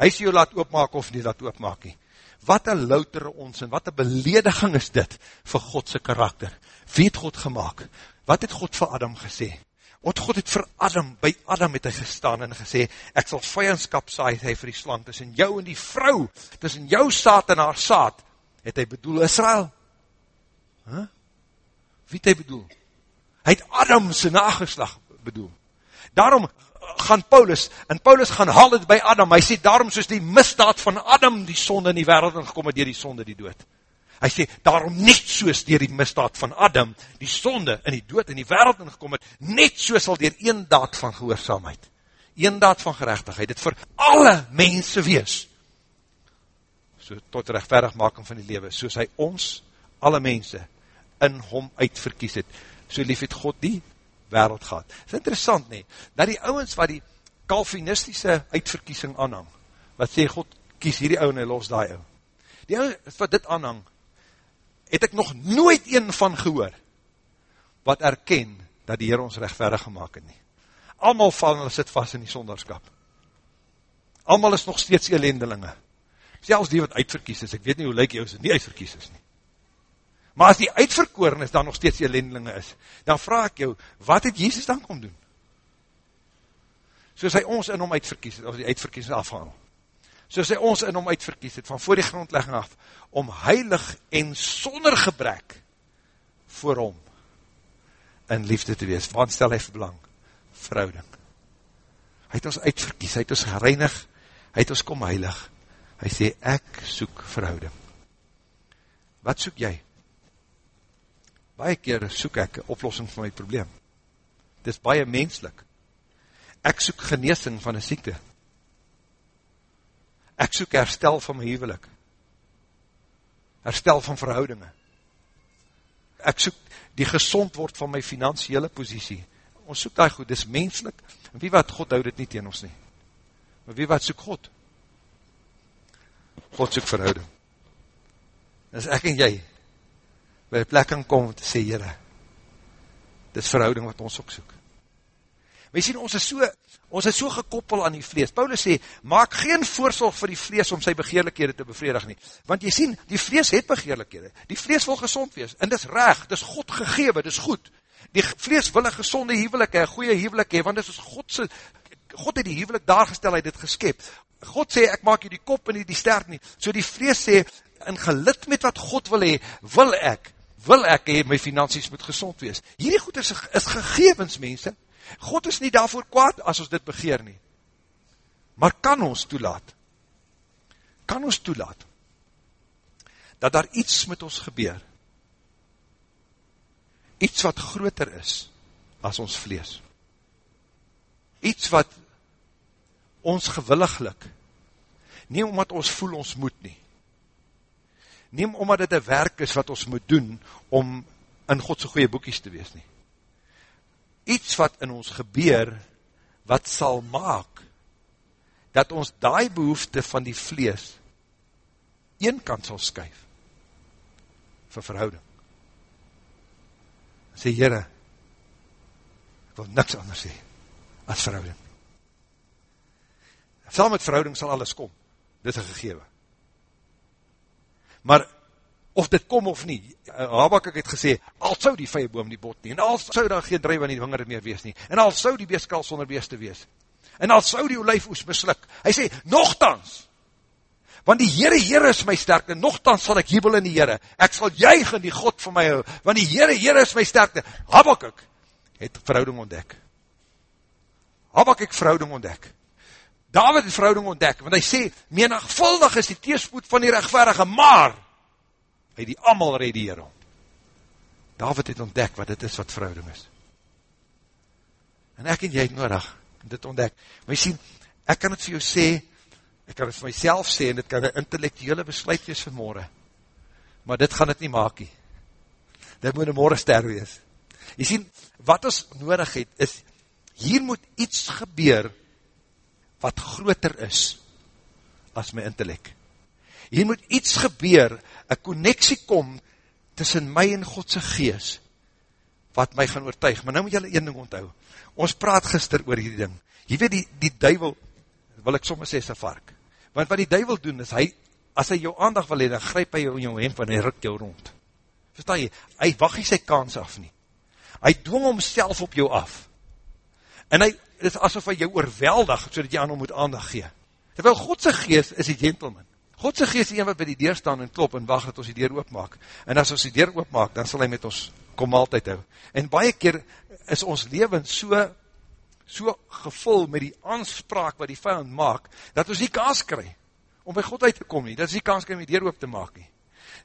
Hy sê jou laat oopmaak of nie laat oopmaak nie. Wat een loutere ons en wat een belediging is dit vir Godse karakter. Wie het God gemaakt? Wat het God vir Adam gesê? Want God het vir Adam, by Adam het hy gestaan en gesê, ek sal vijandskap saai, hy vir die slang, tussen jou en die vrou, tussen jou saad en haar saad, het hy bedoel Israel. Huh? Wie het hy bedoel? Hy het Adam sy nageslag bedoel. Daarom gaan Paulus, en Paulus gaan haal het by Adam, hy sê daarom soos die misdaad van Adam die sonde in die wereld ingekom het, dier die sonde die dood. Hy sê, daarom net soos dier die misdaad van Adam, die sonde in die dood in die wereld ingekom het, net soos sal dier een daad van gehoorzaamheid, een daad van gerechtigheid, het vir alle mense wees, so tot rechtverigmaking van die lewe, soos hy ons, alle mense, in hom uitverkies het, so lief het God die wereld gehad. Het is interessant nie, dat die ouwens wat die kalvinistische uitverkiesing aanhang, wat sê God kies hierdie ouwe en hy los die ouwe, die ouwe wat dit aanhang, het ek nog nooit een van gehoor, wat erken, dat die Heer ons rechtverig gemaakt het nie. Almal val en sit vast in die sonderskap. Almal is nog steeds elendelinge. Selfs die wat uitverkies is, ek weet nie hoe lyk as het nie uitverkies is nie. Maar as die uitverkoren is, dan nog steeds elendelinge is, dan vraag ek jou, wat het Jezus dan kom doen? Soos hy ons in hom uitverkies het, of die uitverkies afhaal soos hy ons in hom uitverkies het, van voor die grondlegging af, om heilig en sonder gebrek voor hom in liefde te wees. Wat stel hy vir belang? Verhouding. Hy het ons uitverkies, hy het ons gereinig, hy het ons kom heilig. Hy sê, ek soek verhouding. Wat soek jy? Baie keer soek ek een oplossing van my probleem. Dit is baie menslik. Ek soek geneesing van een siekte. Ek soek herstel van my huwelik. Herstel van verhoudinge. Ek soek die gezond word van my financiële posiesie. Ons soek die goed, dit is menslik. En wie wat, God hou dit nie teen ons nie. Maar wie wat soek God? God soek verhouding. As ek en jy by die plek kan kom om te sê, Heere, dit is verhouding wat ons ook soek. Wij sien, ons is so, ons is so gekoppel aan die vlees. Paulus sê, maak geen voorzorg vir die vlees om sy begeerlikhede te bevredig nie. Want jy sien, die vlees het begeerlikhede. Die vlees wil gezond wees. En dit is reg, dit is God gegewe, dit is goed. Die vlees wil een gezonde huwelik, een goeie huwelik hee, want dit is Godse, God het die huwelik daar gestel, hy het het geskep. God sê, ek maak jy die kop en nie die sterk nie. So die vlees sê, in gelid met wat God wil hee, wil ek, wil ek hee, my finansies moet gezond wees. Hierdie goed is, is gegevens, mense. God is nie daarvoor kwaad as ons dit begeer nie. Maar kan ons toelaat, kan ons toelaat, dat daar iets met ons gebeur, iets wat groter is as ons vlees, iets wat ons gewilliglik, nie omdat ons voel ons moet nie, nie omdat dit een werk is wat ons moet doen, om in Godse goeie boekies te wees nie, iets wat in ons gebeur, wat sal maak, dat ons daai behoefte van die vlees, een kant sal skuif, vir verhouding. En sê, Heere, ek wil niks anders sê, as verhouding. Saam met verhouding sal alles kom, dit is een gegewe. Maar, of dit kom of nie, Habakuk het gesê, al sou die vye boom die bot nie, en al sou daar geen drijf aan die vinger meer wees nie, en al sou die beeskal sonder beest te wees, en al sou die olijfoes beslik, hy sê, nogthans, want die Heere Heere is my sterkte, nogthans sal ek jubel in die Heere, ek sal juig in die God van my hou, want die Heere Heere is my sterkte, Habakuk het verhouding ontdek, Habakuk verhouding ontdek, David het verhouding ontdek, want hy sê, menigvuldig is die teespoed van die rechtverige, maar, hy die amal red die Heere. David het ontdek wat dit is wat verhouding is. En ek en jy het nodig dit ontdek. Maar jy sien, ek kan het vir jou sê, ek kan het vir myself sê, en dit kan een intellectuele besluit wees vanmorgen. Maar dit gaan het nie maak nie. Dit moet een morgen ster wees. Jy sien, wat ons nodig het, is, hier moet iets gebeur, wat groter is, as my intellect. Hier moet iets gebeur, een connectie kom tussen my en Godse gees, wat my gaan oortuig. Maar nou moet julle een ding onthou. Ons praat gister oor hierdie ding. Jy weet die, die duivel, wil ek soms sê, sy vark. Want wat die duivel doen is, hy, as hy jou aandag wil hee, dan grijp hy jou in jou hemp en hy ruk jou rond. Verstaan jy? Hy wacht nie sy kans af nie. Hy dwing homself op jou af. En hy, het is asof hy jou oorweldig, so dat jy aan hom moet aandag gee. Terwyl Godse geest is die gentleman. Godse geest die een wat by die deur staan en klop en wacht dat ons die deur oopmaak. En as ons die deur oopmaak, dan sal hy met ons kom altyd hou. En baie keer is ons leven so, so gevul met die aanspraak wat die vijand maak, dat ons die kaas kry, om by God uit te kom nie, dat ons die kaas kry om die deur oop te maak nie.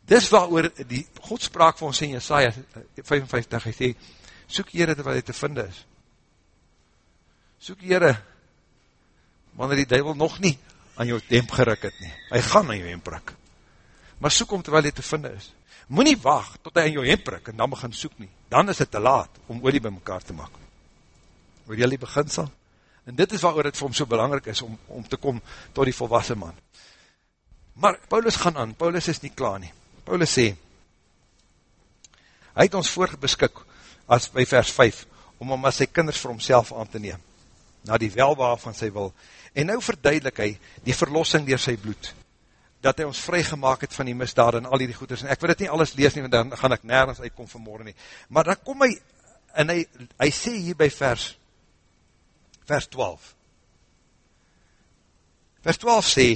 Dis waar oor die Godspraak van ons in Jesaja 55, hy sê, soek Heere wat hy te vind is. Soek Heere, wanneer die duivel nog nie aan jou hemp geruk het nie. Hy gaan aan jou hemp ruk. Maar soek om terwijl hy te vind is. Moe nie wacht tot hy aan jou hemp ruk en dan begin soek nie. Dan is het te laat om olie by mekaar te maak. Hoor jy die beginsel? En dit is waar het vir hom so belangrijk is om, om te kom tot die volwassen man. Maar Paulus gaan aan, Paulus is nie klaar nie. Paulus sê, hy het ons voorgebeskik as by vers 5, om om as sy kinders vir homself aan te neem, na die welwaar van sy wil, En nou verduidelik hy die verlossing dier sy bloed, dat hy ons vrygemaak het van die misdaad en al die goeders, en ek wil dit nie alles lees nie, want dan gaan ek nergens uitkom vanmorgen nie, maar dan kom hy, en hy, hy sê hier by vers, vers 12, vers 12 sê,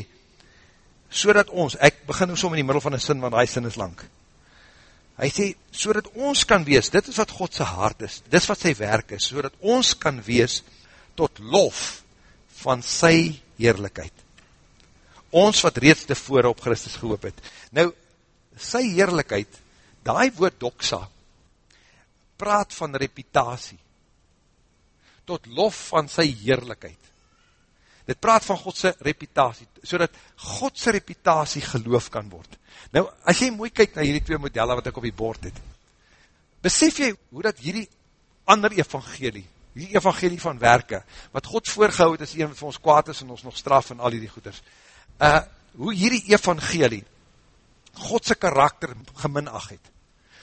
so ons, ek begin nou som in die middel van die sin, want die sin is lang, hy sê, so ons kan wees, dit is wat Godse hart is, dit is wat sy werk is, so ons kan wees, tot lof, van sy heerlijkheid. Ons wat reeds tevore op Christus gehoop het. Nou, sy heerlijkheid, die woord doxa, praat van reputatie, tot lof van sy heerlijkheid. Dit praat van Godse reputatie, so dat Godse reputatie geloof kan word. Nou, as jy mooi kyk na hierdie twee modelle wat ek op die bord het, besef jy hoe dat hierdie ander evangelie, die evangelie van werke, wat God voorgehoud is, een wat vir ons kwaad is en ons nog straf en al die goeders, uh, hoe hierdie evangelie Godse karakter geminag het.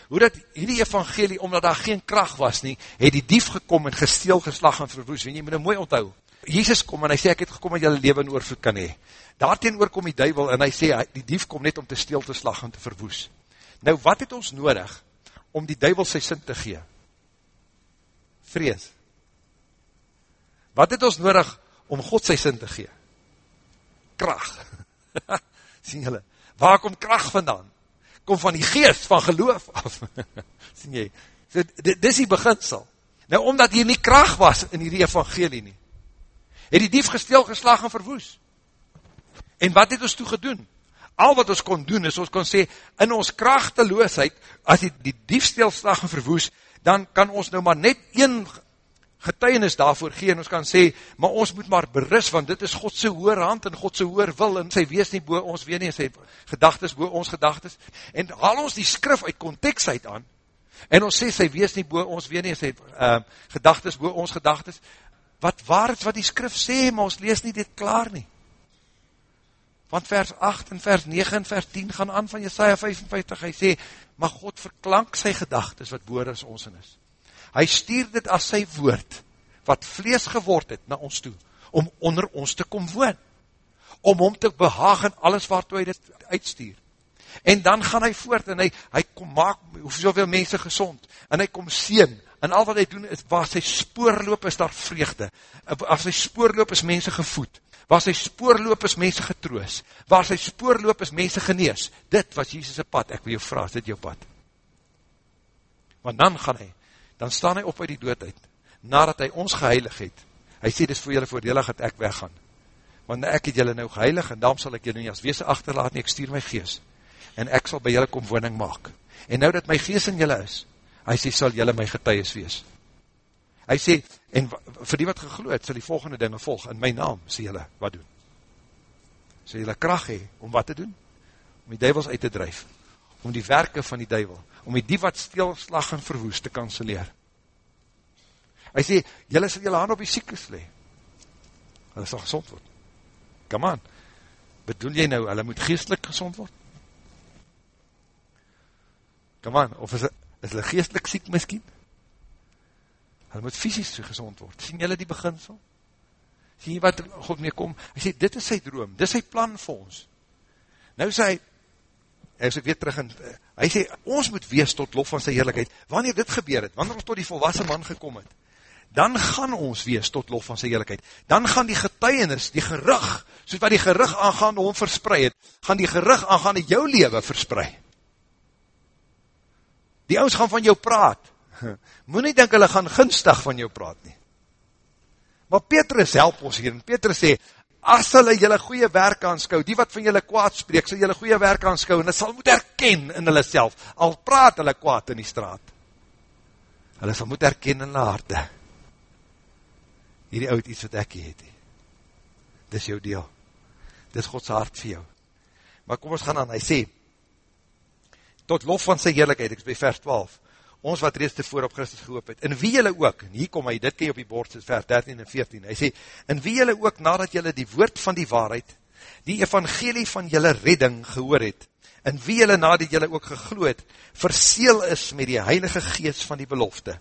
Hoe dat hierdie evangelie, omdat daar geen kracht was nie, het die dief gekom en gesteel, geslag en verwoes. En jy moet nou mooi onthou, Jezus kom en hy sê, ek het gekom dat jylle leven in oorvloed kan hee. Daarteen oor kom die duivel en hy sê, die dief kom net om te steel, te slag en te verwoes. Nou, wat het ons nodig om die duivel sy sin te gee? Vrees. Wat het ons nodig om God sy sin te gee? Kracht. Sien julle, waar kom kracht vandaan? Kom van die geest van geloof af. Sien jy, so, dit is die beginsel. Nou, omdat hier nie kracht was in die evangelie nie, het die dief gesteel, geslag en verwoes. En wat het ons toe gedoen? Al wat ons kon doen is, ons kon sê, in ons krachteloosheid, as die, die dief steel, slag en verwoes, dan kan ons nou maar net een getuienis daarvoor gee, en ons kan sê, maar ons moet maar beris, want dit is Godse hoer hand, en Godse hoer wil, en sy wees nie boe ons weet nie, sy gedagtes boe ons gedagtes, en haal ons die skrif uit context uit aan, en ons sê, sy wees nie boe ons weet nie, sy uh, gedagtes boe ons gedagtes, wat waar is wat die skrif sê, maar ons lees nie dit klaar nie, want vers 8 en vers 9 en vers 10 gaan aan van Jesaja 55, hy sê, maar God verklank sy gedagtes wat boor is ons in is, hy stuur dit as sy woord, wat vlees geword het na ons toe, om onder ons te kom woon, om om te behaag in alles waartoe hy dit uitstuur. En dan gaan hy voort, en hy, hy kom maak soveel mense gezond, en hy kom seen, en al wat hy doen, is, waar sy spoorloop is daar vreugde, waar sy spoorloop is mense gevoed, waar sy spoorloop is mense getroos, waar sy spoorloop is mense genees, dit was Jesus' pad, ek wil jou vraag, is dit jou pad? Want dan gaan hy, dan staan hy op uit die dood uit, nadat hy ons geheilig het, hy sê, dit is vir julle voordelig dat ek weggaan, want ek het julle nou geheilig, en daarom sal ek julle nie as wees achterlaat nie, ek stuur my gees, en ek sal by julle kom woning maak, en nou dat my gees in julle is, hy sê, sal julle my getuies wees, hy sê, en vir die wat gegloed, sal die volgende dinge volg, in my naam, sê julle, wat doen, sê julle kracht hee, om wat te doen, om die duivels uit te drijf, om die werke van die duivel, om die wat stilslag en verwoes te kanseleer. Hy sê, jylle sal jylle hand op die siekes le. Hulle sal gezond word. Come on, bedoel jy nou, hulle moet geestelik gezond word? Come on, of is, is hulle geestelik siek miskien? Hulle moet fysisk gezond word. Sien jylle die beginsel? Sien jy wat God mee kom? Hy sê, dit is sy droom, dit is sy plan vir ons. Nou sê hy, as ek weer terug in, hy sê, ons moet wees tot lof van sy heerlijkheid, wanneer dit gebeur het, wanneer ons tot die volwassen man gekom het, dan gaan ons wees tot lof van sy heerlijkheid, dan gaan die getuienis, die gerug, soos wat die gerug aangaande hom verspreid het, gaan die gerug aangaande jou leven verspreid. Die ouds gaan van jou praat, moet nie denk hulle gaan gunstig van jou praat nie. Maar Petrus help ons hier, en Petrus sê, as hulle julle goeie werk aanskou, die wat van julle kwaad spreek, sal julle goeie werk aanskou, en hulle sal moet herken in hulle self, al praat hulle kwaad in die straat. Hulle sal moet herken in hulle harte. Hierdie oud iets wat ek het. Dis jou deel. Dis Godse hart vir jou. Maar kom ons gaan aan, hy sê, tot lof van sy heerlijkheid, ek is by vers 12, ons wat reeds tevoor op Christus gehoop het, en wie jylle ook, en hier kom hy, dit ken jy op die bord, vers 13 en 14, hy sê, en wie jylle ook, nadat jylle die woord van die waarheid, die evangelie van jylle redding gehoor het, en wie jylle nadat jylle ook gegloed, verseel is met die heilige geest van die belofte,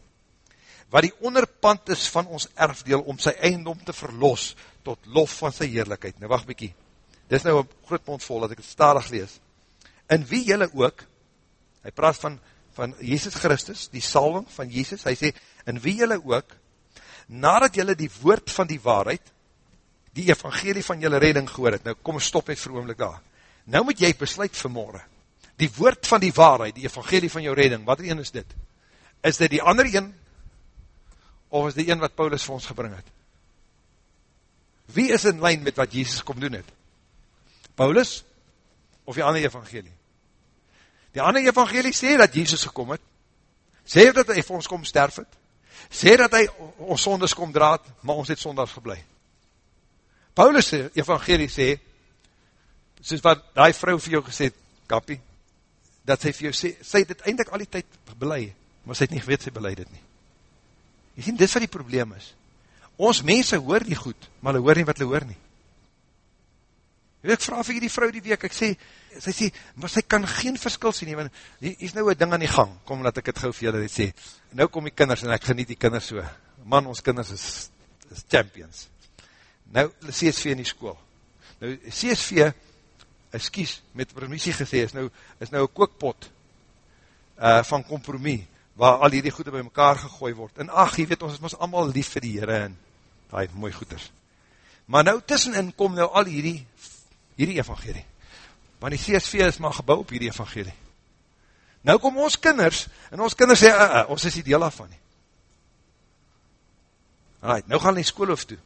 wat die onderpand is van ons erfdeel, om sy eiendom te verlos, tot lof van sy heerlijkheid. Nou wacht bykie, dit is nou een groot mond vol, dat ek het stadig lees, en wie jylle ook, hy praat van van Jesus Christus, die salwing van Jesus, hy sê, en wie jylle ook, nadat jylle die woord van die waarheid, die evangelie van jylle redding gehoor het, nou kom stop net vir oomlik daar, nou moet jy besluit vanmorgen, die woord van die waarheid, die evangelie van jou redding, wat een is dit? Is dit die ander een, of is die een wat Paulus vir ons gebring het? Wie is in lijn met wat Jesus kom doen het? Paulus, of die ander evangelie? Die ander evangelie sê dat Jesus gekom het, sê dat hy vir ons kom sterf het, sê dat hy ons sondes kom draad, maar ons het sondags geblei. Paulus evangelie sê, soos wat die vrou vir jou gesê, kapie, dat sy vir jou sê, sy het het eindelijk al die tyd belei, maar sy het nie geweet sy belei dit nie. Jy sien, dit wat die probleem is. Ons mense hoor die goed, maar hulle hoor nie wat hulle hoor nie. Ek vraag vir die vrou die week, ek sê, sy sê, maar sy kan geen verskil sien nie, want hier is nou een ding aan die gang, kom dat ek het gauw vir julle dit sê, nou kom die kinders, en ek geniet die kinders so, man, ons kinders is, is champions. Nou, CSV in die school. Nou, CSV, excuse, met permissie gesê, is nou, is nou een kookpot, uh, van kompromie, waar al hierdie goede by mekaar gegooi word, en ach, jy weet, ons is ons allemaal lief vir die heren, en die mooi goeders. Maar nou, tussenin kom nou al hierdie hierdie evangelie. Want die CSV is maar gebouw op hierdie evangelie. Nou kom ons kinders, en ons kinders sê, uh, uh, ons is die deel af van nie. Right, nou gaan die skoolhof toe.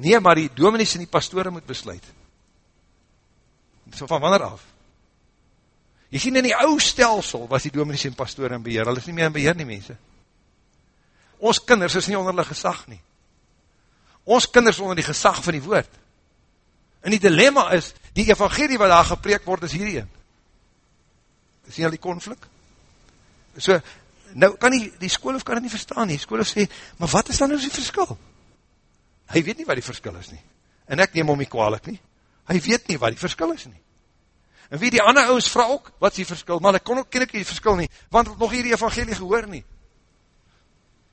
Nee, maar die dominees en die pastore moet besluit. So van wanneer af? Jy sien in die ou stelsel was die dominees en pastore in beheer, hulle is nie meer in beheer nie mense. Ons kinders is nie onder hulle gesag nie. Ons kinders onder die gesag van die woord. En die dilemma is, die evangelie wat daar gepreek word, is hierdie. Is nie al die konflik? So, nou kan die, die skoolhof kan het nie verstaan nie. Die skoolhof sê, maar wat is dan nou die verskil? Hy weet nie wat die verskil is nie. En ek neem om nie kwalijk nie. Hy weet nie wat die verskil is nie. En wie die ander ouders vraag ook, wat is die verskil? Maar ek kon ook ken ek die verskil nie, want het nog hier die evangelie gehoor nie.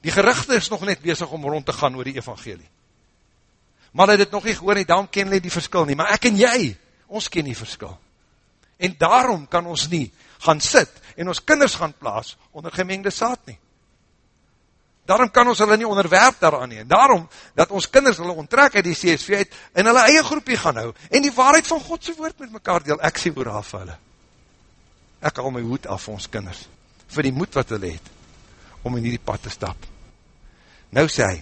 Die gerichte is nog net bezig om rond te gaan oor die evangelie maar hy het het nog nie gehoor nie, daarom ken hy die verskil nie, maar ek en jy, ons ken die verskil. En daarom kan ons nie gaan sit en ons kinders gaan plaas onder gemengde saad nie. Daarom kan ons hulle nie onderwerp daaraan nie. En daarom dat ons kinders hulle onttrek uit die CSV uit en hulle eie groepie gaan hou en die waarheid van Godse woord met mekaar deel. Ek sê hoera vir hulle. Ek haal my hoed af vir ons kinders. Vir die moed wat hulle het om in die pad te stap. Nou sê hy,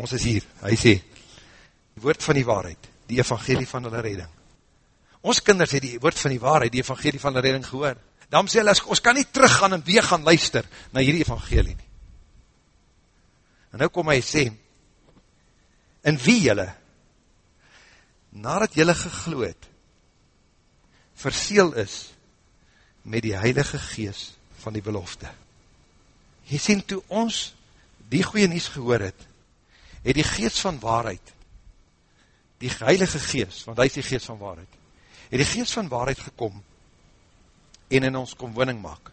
ons is hier. Hy sê, die woord van die waarheid, die evangelie van hulle redding. Ons kinders het die woord van die waarheid, die evangelie van hulle redding gehoor. Daarom sê hulle, ons kan nie teruggaan en weer gaan luister na hierdie evangelie nie. En nou kom hy sê, in wie julle, nadat julle gegloed, verseel is met die heilige gees van die belofte. Jy sê, toe ons die goeie nies gehoor het, het die geest van waarheid die heilige geest, want hy is die geest van waarheid, het die geest van waarheid gekom, en in ons kom winning maak.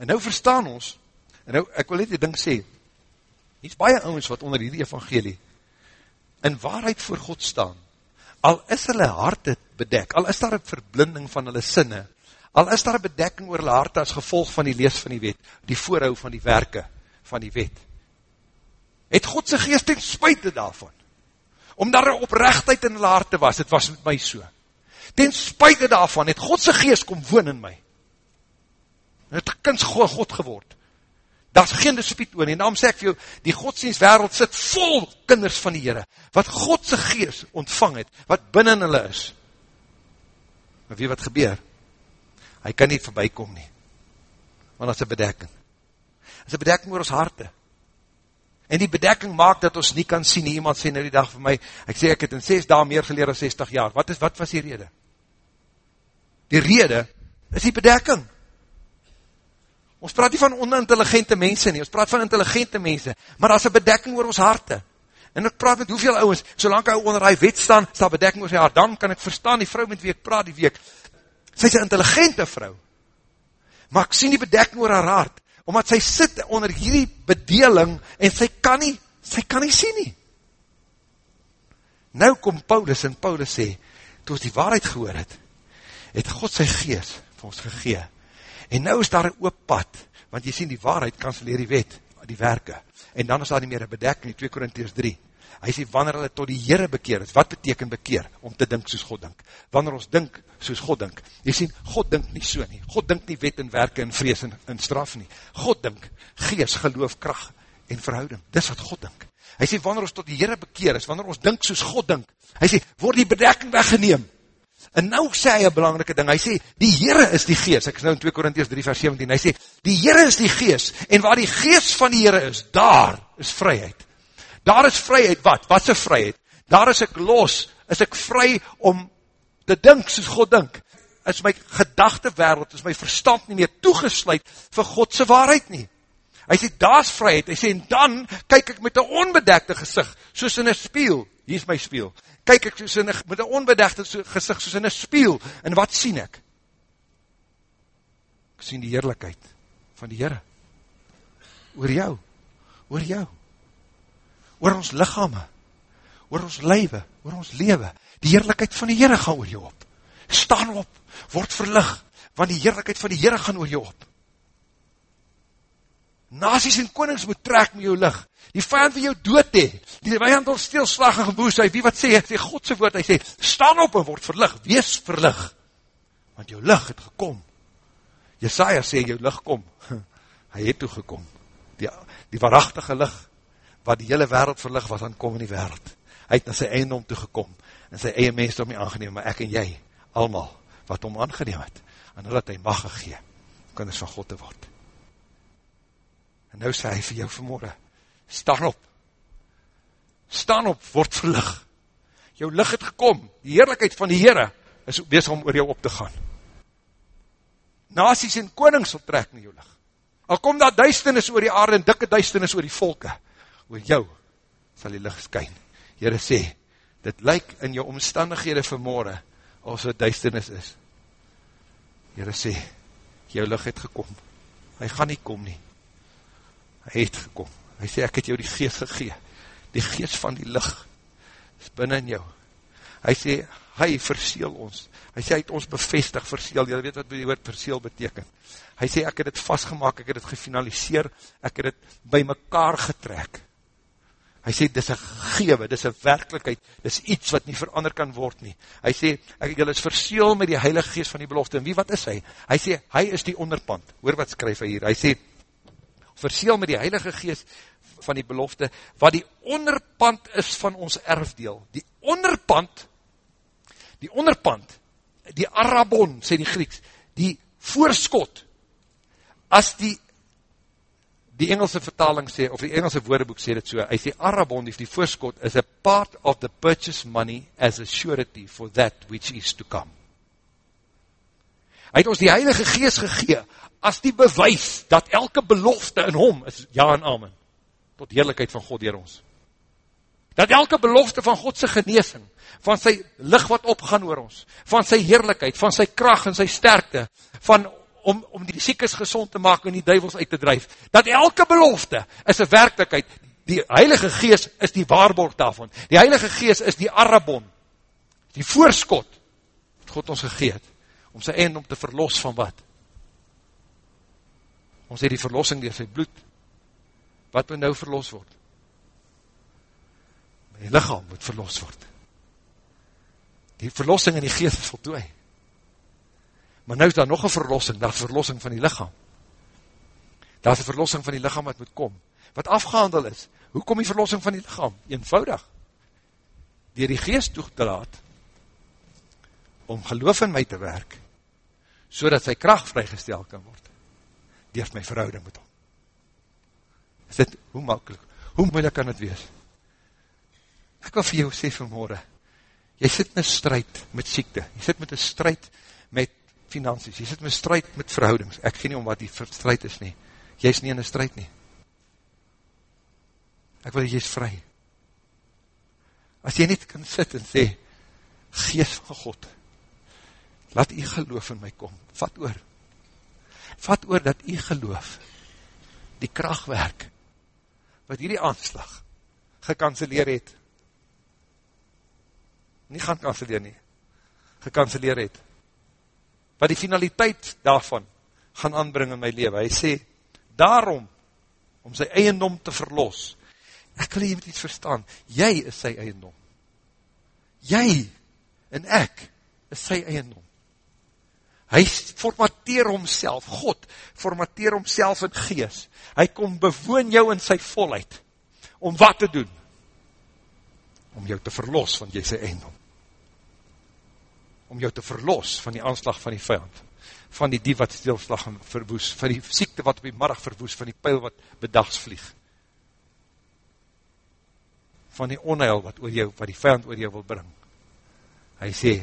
En nou verstaan ons, en nou, ek wil net die ding sê, hier is baie ouwens wat onder die evangelie, in waarheid voor God staan, al is hulle harte bedek, al is daar een verblinding van hulle sinne, al is daar een bedekking oor hulle harte as gevolg van die lees van die wet, die voorhou van die werke van die wet, het Godse geest ten spuite daarvan, om daar een oprechtheid in hulle harte was, het was met my so, ten spuite daarvan, het Godse geest kom woon in my, en het kins God geword, daar is geen dispiet oor, en daarom sê ek vir jou, die godsdienstwereld sit vol kinders van die Heere, wat Godse geest ontvang het, wat binnen hulle is, maar wie wat gebeur, hy kan nie voorbij kom nie, want is een bedekking, is een bedekking oor ons harte, En die bedekking maak dat ons nie kan sien, iemand sê nou die dag vir my, ek sê ek het in 6 dagen meer geleer as 60 jaar, wat, is, wat was die rede? Die rede is die bedekking. Ons praat nie van onintelligente mense nie, ons praat van intelligente mense, maar is een bedekking oor ons harte. En ek praat met hoeveel ouwens, solang hy onder hy wet staan, is daar bedekking oor sy hart, dan kan ek verstaan die vrou met wie ek praat die week, sy is een intelligente vrou, maar ek sien die bedekking oor haar hart, omdat sy sit onder hierdie bedeling, en sy kan nie, sy kan nie sien nie. Nou kom Paulus, en Paulus sê, toe ons die waarheid gehoor het, het God sy gees vir ons gegee, en nou is daar een oop pad, want jy sien die waarheid kanseleer die wet, die werke, en dan is daar nie meer een bedekking, 2 Korinties 3, hy sê, wanneer hulle tot die Heere bekeer is, wat beteken bekeer, om te dink soos God dink, wanneer ons dink soos God dink, jy sê, God dink nie so nie, God dink nie wet en werke en vrees en, en straf nie, God dink, gees, geloof, kracht en verhouding, dis wat God dink, hy sê, wanneer ons tot die Heere bekeer is, wanneer ons dink soos God dink, hy sê, word die bedekking weggeneem, En nou sê hy een belangrike ding, hy sê, die Heere is die geest, ek is nou in 2 Korinties 3 vers 17, hy sê, die Heere is die geest, en waar die geest van die Heere is, daar is vryheid. Daar is vryheid, wat? Wat is vryheid? Daar is ek los, is ek vry om te dink soos God dink. Is my gedachte wereld, is my verstand nie meer toegesluit vir Godse waarheid nie. Hy sê, daar is vryheid. Hy sê, en dan kyk ek met een onbedekte gezicht, soos in een spiel. Hier is my spiel kyk ek soos in, met een onbedegte gezicht, soos in een spiel, en wat sien ek? Ek sien die heerlijkheid van die Heere, oor jou, oor jou, oor ons lichame, oor ons lywe, oor ons lewe, die heerlijkheid van die Heere gaan oor jou op, staan op, word verlig, want die heerlijkheid van die Heere gaan oor jou op, Nasies en konings moet trek met jou lig. Die vijand wil jou dood hee. Die vijand wil stilslag en geboes. Hy, wie wat sê? Hy sê Godse woord. Hy sê, staan op en word verlig. Wees verlig. Want jou lig het gekom. Jesaja sê, jou lig kom. Hy het toe gekom. Die, die waarachtige lig, wat die hele wereld verlig, wat dan kom in die wereld. Hy het na sy eindom toe gekom. En sy eie mens om nie aangeneem, maar ek en jy, allemaal, wat om aangeneem het. En hulle het hy mag gegeen. Is van God te word. En nou sê hy vir jou vanmorgen, staan op, staan op, word verlig. Jou lig het gekom, die heerlijkheid van die Heere is bezig om oor jou op te gaan. Nasies en konings sal trek na jou lig. Al kom daar duisternis oor die aarde en dikke duisternis oor die volke, oor jou sal die lig skyn. Heere sê, dit lyk in jou omstandighede vanmorgen, als het duisternis is. Heere sê, jou lig het gekom. Hy gaan nie kom nie. Hy het gekom, hy sê, ek het jou die geest gegee, die geest van die licht, is binnen jou, hy sê, hy verseel ons, hy sê, hy het ons bevestig, verseel, jy weet wat die woord verseel beteken, hy sê, ek het het vastgemaak, ek het het gefinaliseer, ek het het by mekaar getrek, hy sê, dis een gegewe, dis een werkelijkheid, dis iets wat nie verander kan word nie, hy sê, ek het is verseel met die heilige geest van die belofte, en wie wat is hy? Hy sê, hy is die onderpand, hoor wat skryf hy hier, hy sê, verseel met die heilige geest van die belofte, wat die onderpand is van ons erfdeel. Die onderpand, die onderpand, die Arabon, sê die Grieks, die voorskot, as die, die Engelse vertaling sê, of die Engelse woordeboek sê dit so, hy sê Arabon, die, voorskot, is a part of the purchase money as a surety for that which is to come. Hy het ons die heilige geest gegee, as die bewys dat elke belofte in hom is ja en amen, tot heerlijkheid van God dier ons. Dat elke belofte van Godse geneesing, van sy licht wat opgaan oor ons, van sy heerlijkheid, van sy kracht en sy sterkte, van om, om die siekes gezond te maak en die duivels uit te drijf, dat elke belofte is een werkelijkheid, die heilige gees is die waarborg daarvan, die heilige gees is die arabon, die voorskot, wat God ons gegeet, om sy eind om te verlos van wat? Ons het die verlossing door sy bloed. Wat moet nou verlos word? My lichaam moet verlos word. Die verlossing in die geest is voltooi. Maar nou is daar nog een verlossing, daar is verlossing van die lichaam. Daar is een verlossing van die lichaam wat moet kom. Wat afgehandel is, hoe kom die verlossing van die lichaam? Eenvoudig. Door die geest toe te laat, om geloof in my te werk, so dat sy kracht vrygestel kan word door my verhouding met hom. Is dit, hoe makkelijk, hoe moeilijk kan het wees? Ek wil vir jou sê vanmorgen, jy sit met strijd met siekte, jy sit met een strijd met finansies, jy sit met strijd met verhoudings, ek gee nie om wat die strijd is nie, jy is nie in een strijd nie. Ek wil jy is vry. As jy niet kan sit en sê, geest van God, laat jy geloof in my kom, vat oor, vat oor dat u geloof, die krachtwerk, wat hierdie aanslag, gekanceleer het, nie gaan kanceleer nie, gekanceleer het, wat die finaliteit daarvan, gaan aanbring in my leven, hy sê, daarom, om sy eiendom te verlos, ek wil jy met iets verstaan, jy is sy eiendom, jy, en ek, is sy eiendom, Hy formateer homself, God formateer homself in gees. Hy kom bewoon jou in sy volheid. Om wat te doen? Om jou te verlos van jy sy eindom. Om jou te verlos van die aanslag van die vijand, van die dief wat stilslag verwoes, van die siekte wat op die marg verwoes, van die pijl wat bedags vlieg, van die onheil wat, oor jou, wat die vijand oor jou wil bring. Hy sê,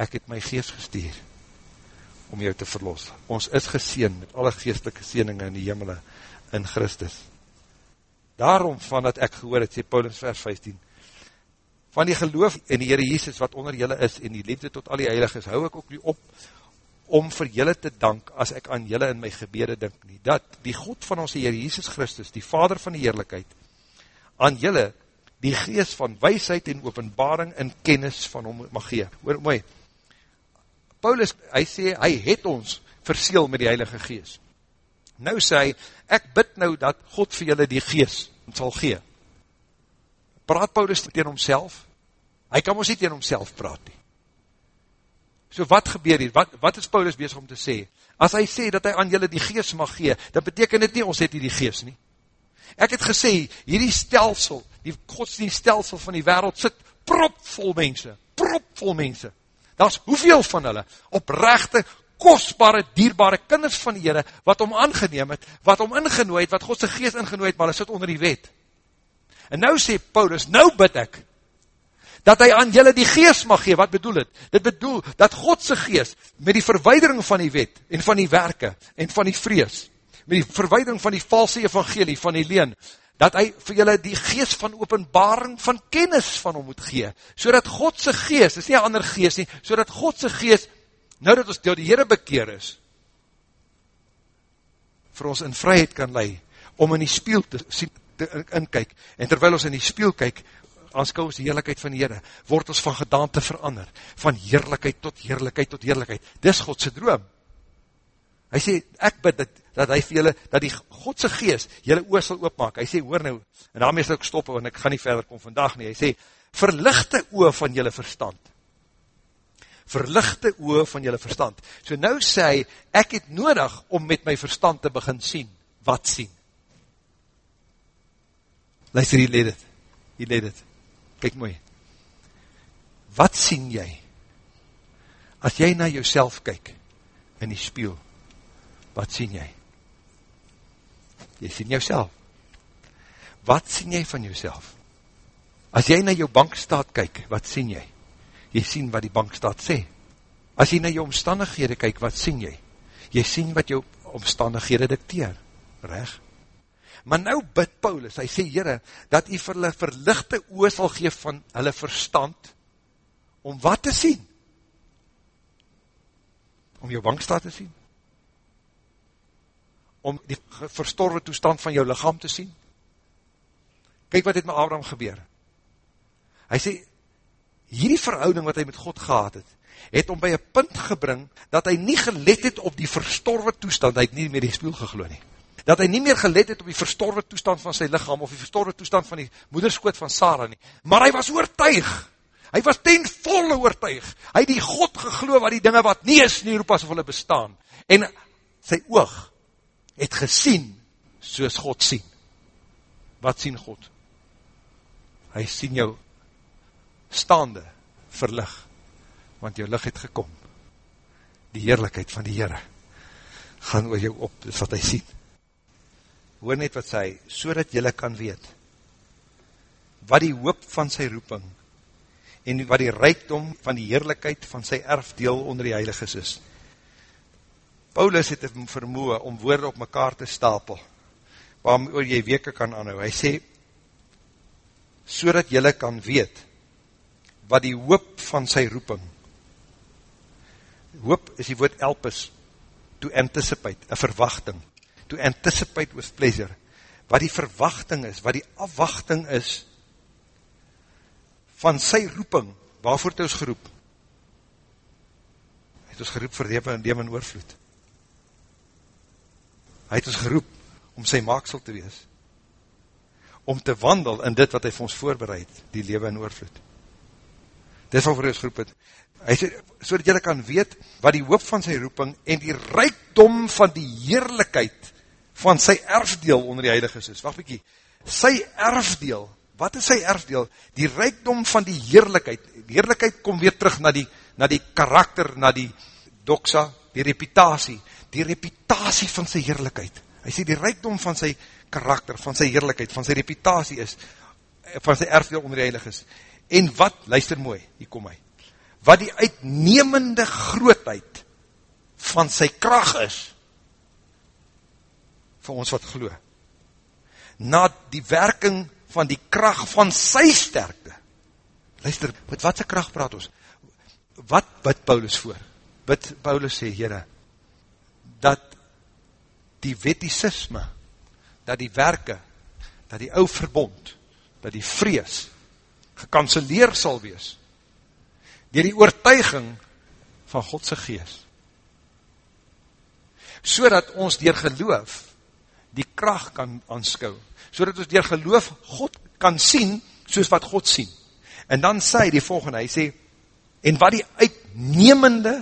ek het my geest gestuur om jou te verlos. Ons is geseen met alle geestelike seeninge in die hemele in Christus. Daarom van dat ek gehoor het, sê Paulus vers 15, van die geloof in die Heere Jesus wat onder julle is en die liefde tot al die heiliges, hou ek ook nie op om vir julle te dank as ek aan julle in my gebede dink nie, dat die God van ons Heere Jesus Christus, die Vader van die Heerlijkheid, aan julle die geest van weisheid en openbaring en kennis van hom mag gee. Hoor mooi, Paulus, hy sê, hy het ons verseel met die Heilige Geest. Nou sê hy, ek bid nou dat God vir julle die Geest sal gee. Praat Paulus tegen homself? Hy kan ons nie tegen homself praat nie. So wat gebeur hier? Wat, wat is Paulus bezig om te sê? As hy sê dat hy aan julle die Geest mag gee, dan beteken dit nie, ons het hier die Geest nie. Ek het gesê, hierdie stelsel, die godsdienstelsel van die wereld sit propvol mense, propvol mense. Daar is hoeveel van hulle, oprechte, kostbare, dierbare kinders van die Heere, wat om aangeneem het, wat om ingenooi het, wat Godse geest ingenooi het, maar hulle sit onder die wet. En nou sê Paulus, nou bid ek, dat hy aan julle die geest mag gee, wat bedoel het? Dit bedoel, dat Godse geest, met die verweidering van die wet, en van die werke, en van die vrees, met die verweidering van die valse evangelie, van die leen, dat hy vir julle die geest van openbaring, van kennis van hom moet gee, so dat Godse geest, is nie een ander geest nie, so dat Godse geest, nou dat ons door die Heere bekeer is, vir ons in vryheid kan lei, om in die spiel te, te inkyk, en terwyl ons in die spiel kyk, aanskou ons die heerlijkheid van die Heere, word ons van gedaante verander, van heerlijkheid tot heerlijkheid tot heerlijkheid, dis Godse droom, Hy sê, ek bid dat, dat hy vir julle, dat die Godse geest julle oor sal oopmaak. Hy sê, hoor nou, en daarmee sal ek stoppen, want ek gaan nie verder kom vandag nie. Hy sê, verlichte oor van julle verstand. Verlichte oor van julle verstand. So nou sê hy, ek het nodig om met my verstand te begin sien. Wat sien? Luister, hier leed het. Hier leed het. Kijk mooi. Wat sien jy? As jy na jouself kyk, in die spiel, wat sien jy? Jy sien jouself. Wat sien jy van jouself? As jy na jou bankstaat kyk, wat sien jy? Jy sien wat die bankstaat sê. As jy na jou omstandighede kyk, wat sien jy? Jy sien wat jou omstandighede dikteer. Reg? Maar nou bid Paulus, hy sê, Heere, dat hy vir hulle verlichte oor sal geef van hulle verstand, om wat te sien? Om jou bankstaat te sien? om die verstorwe toestand van jou lichaam te sien? Kijk wat het met Abraham gebeur. Hy sê, hierdie verhouding wat hy met God gehad het, het om by een punt gebring, dat hy nie gelet het op die verstorwe toestand, hy het nie meer die spiel gegloon nie. Dat hy nie meer gelet het op die verstorwe toestand van sy lichaam, of die verstorwe toestand van die moederskoot van Sarah nie. Maar hy was oortuig, hy was ten volle oortuig, hy het die God gegloon, wat die dinge wat nie is as of hulle bestaan. En sy oog, het gesien soos God sien. Wat sien God? Hy sien jou staande verlig, want jou lig het gekom. Die heerlijkheid van die Heere gaan oor jou op, dis wat hy sien. Hoor net wat sê, so dat jylle kan weet, wat die hoop van sy roeping, en wat die rijkdom van die heerlijkheid van sy erfdeel onder die heiliges is, Paulus het hem vermoe om woorde op mekaar te stapel, waarom jy weke kan aanhou. Hy sê, so dat jylle kan weet, wat die hoop van sy roeping, hoop is die woord elpis, to anticipate, een verwachting, to anticipate with pleasure, wat die verwachting is, wat die afwachting is, van sy roeping, waarvoor het ons geroep? Het ons geroep vir leven en leven en oorvloed. Hy het ons geroep om sy maaksel te wees. Om te wandel in dit wat hy vir ons voorbereid, die lewe in oorvloed. Dit is wat vir ons geroep het. Hy sê, so dat kan weet wat die hoop van sy roeping en die rijkdom van die heerlijkheid van sy erfdeel onder die heiliges is. Wacht bykie, sy erfdeel, wat is sy erfdeel? Die rijkdom van die heerlijkheid, die heerlijkheid kom weer terug na die, na die karakter, na die doxa, die reputatie, die reputatie van sy heerlijkheid. Hy sê die rijkdom van sy karakter, van sy heerlijkheid, van sy reputatie is, van sy erfdeel onder die heilig is. En wat, luister mooi, hier kom hy, wat die uitnemende grootheid van sy kracht is, vir ons wat glo, na die werking van die kracht van sy sterkte. Luister, met wat sy kracht praat ons? Wat bid Paulus voor? Bid Paulus sê, Heere, dat die wettisisme, dat die werke, dat die ou verbond, dat die vrees, gekanceleer sal wees, dier die oortuiging van Godse gees, so dat ons dier geloof, die kracht kan aanskou, so dat ons dier geloof God kan sien, soos wat God sien. En dan sê hy die volgende, hy sê, en wat die uitnemende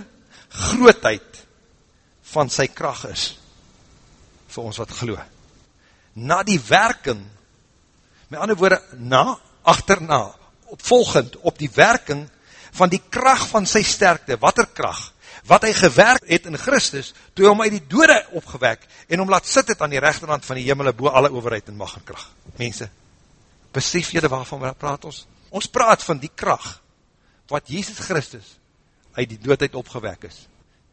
grootheid van sy kracht is, vir ons wat geloof. Na die werking, met ander woorde, na, achterna, opvolgend op die werking van die kracht van sy sterkte, wat er kracht, wat hy gewerkt het in Christus, toe hy om uit die dode opgewek, en om laat sit het aan die rechterhand van die jimmele boe alle overheid en mag en kracht. Mense, besef jyde waarvan we praat ons? Ons praat van die kracht, wat Jesus Christus uit die doodheid opgewek is.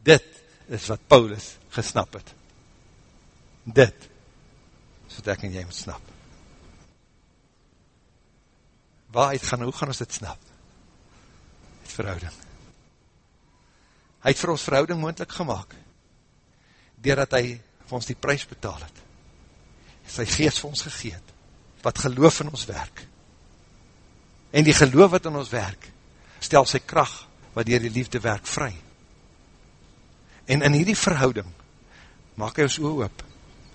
Dit is wat Paulus gesnap het. Dit is wat ek en jy moet snap. Waar het gaan, hoe gaan ons dit snap? Het verhouding. Hy het vir ons verhouding moendlik gemaakt, doordat hy vir ons die prijs betaal het. Sy geest vir ons gegeet, wat geloof in ons werk. En die geloof wat in ons werk, stel sy kracht, wat dier die liefde werk vry. En in hierdie verhouding, maak hy ons oor oop,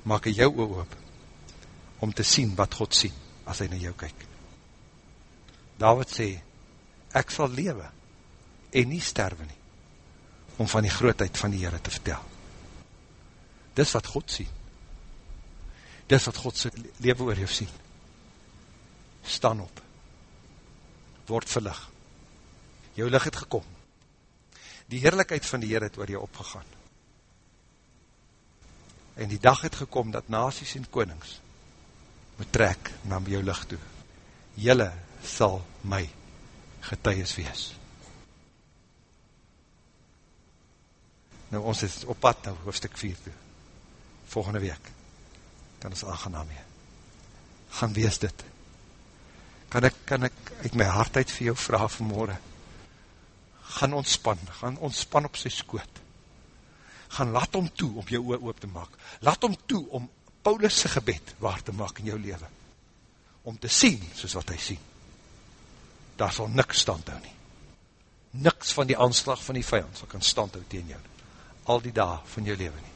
maak hy jou oor oop, om te sien wat God sien, as hy na jou kyk. David sê, ek sal lewe, en nie sterwe nie, om van die grootheid van die Heere te vertel. Dis wat God sien. Dis wat God sy leven oor jou sien. Staan op. Word verlig. Jou lig het gekom. Die heerlijkheid van die Heere het oor jou opgegaan. En die dag het gekom dat nasies en konings moet trek na jou licht toe. Julle sal my getuies wees. Nou ons is op pad nou, hoofdstuk 4 toe. Volgende week kan ons aangenaam mee. Gaan wees dit. Kan ek, kan ek uit my hart uit vir jou vraag vanmorgen? Gaan ontspan, gaan ontspan op sy skoot. Gaan laat om toe om jou oor oop te maak. Laat om toe om Paulus' gebed waar te maak in jou leven. Om te sien soos wat hy sien. Daar sal niks stand hou nie. Niks van die aanslag van die vijand sal kan stand hou tegen jou al die dag van jou leven nie.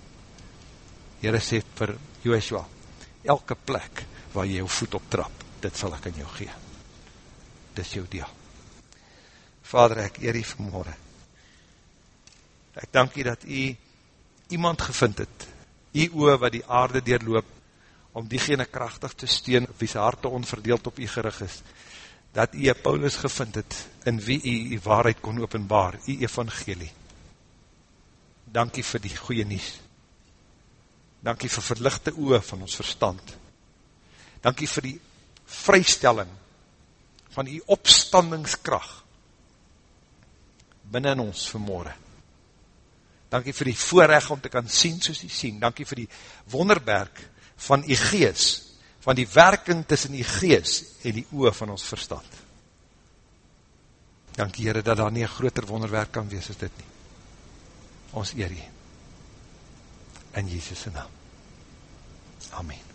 Heere sê vir Joshua, elke plek waar jy jou voet optrap, dit sal ek in jou gee. Dit is jou deel. Vader, ek eer jy vanmorgen. Ek dank jy dat jy iemand gevind het, jy oor wat die aarde deurloop, om diegene krachtig te steen, wie sy harte onverdeeld op jy gerig is, dat jy Paulus gevind het, in wie jy die waarheid kon openbaar, jy evangelie dankie vir die goeie nies. Dankie vir verlichte oe van ons verstand. Dankie vir die vrystelling van die opstandingskracht binnen ons vanmorgen. Dankie vir die voorrecht om te kan sien soos die sien. Dankie vir die wonderberg van die gees, van die werking tussen die gees en die oe van ons verstand. Dankie Heere dat daar nie een groter wonderwerk kan wees as dit nie ons eer jy. In Jesus' naam. Amen.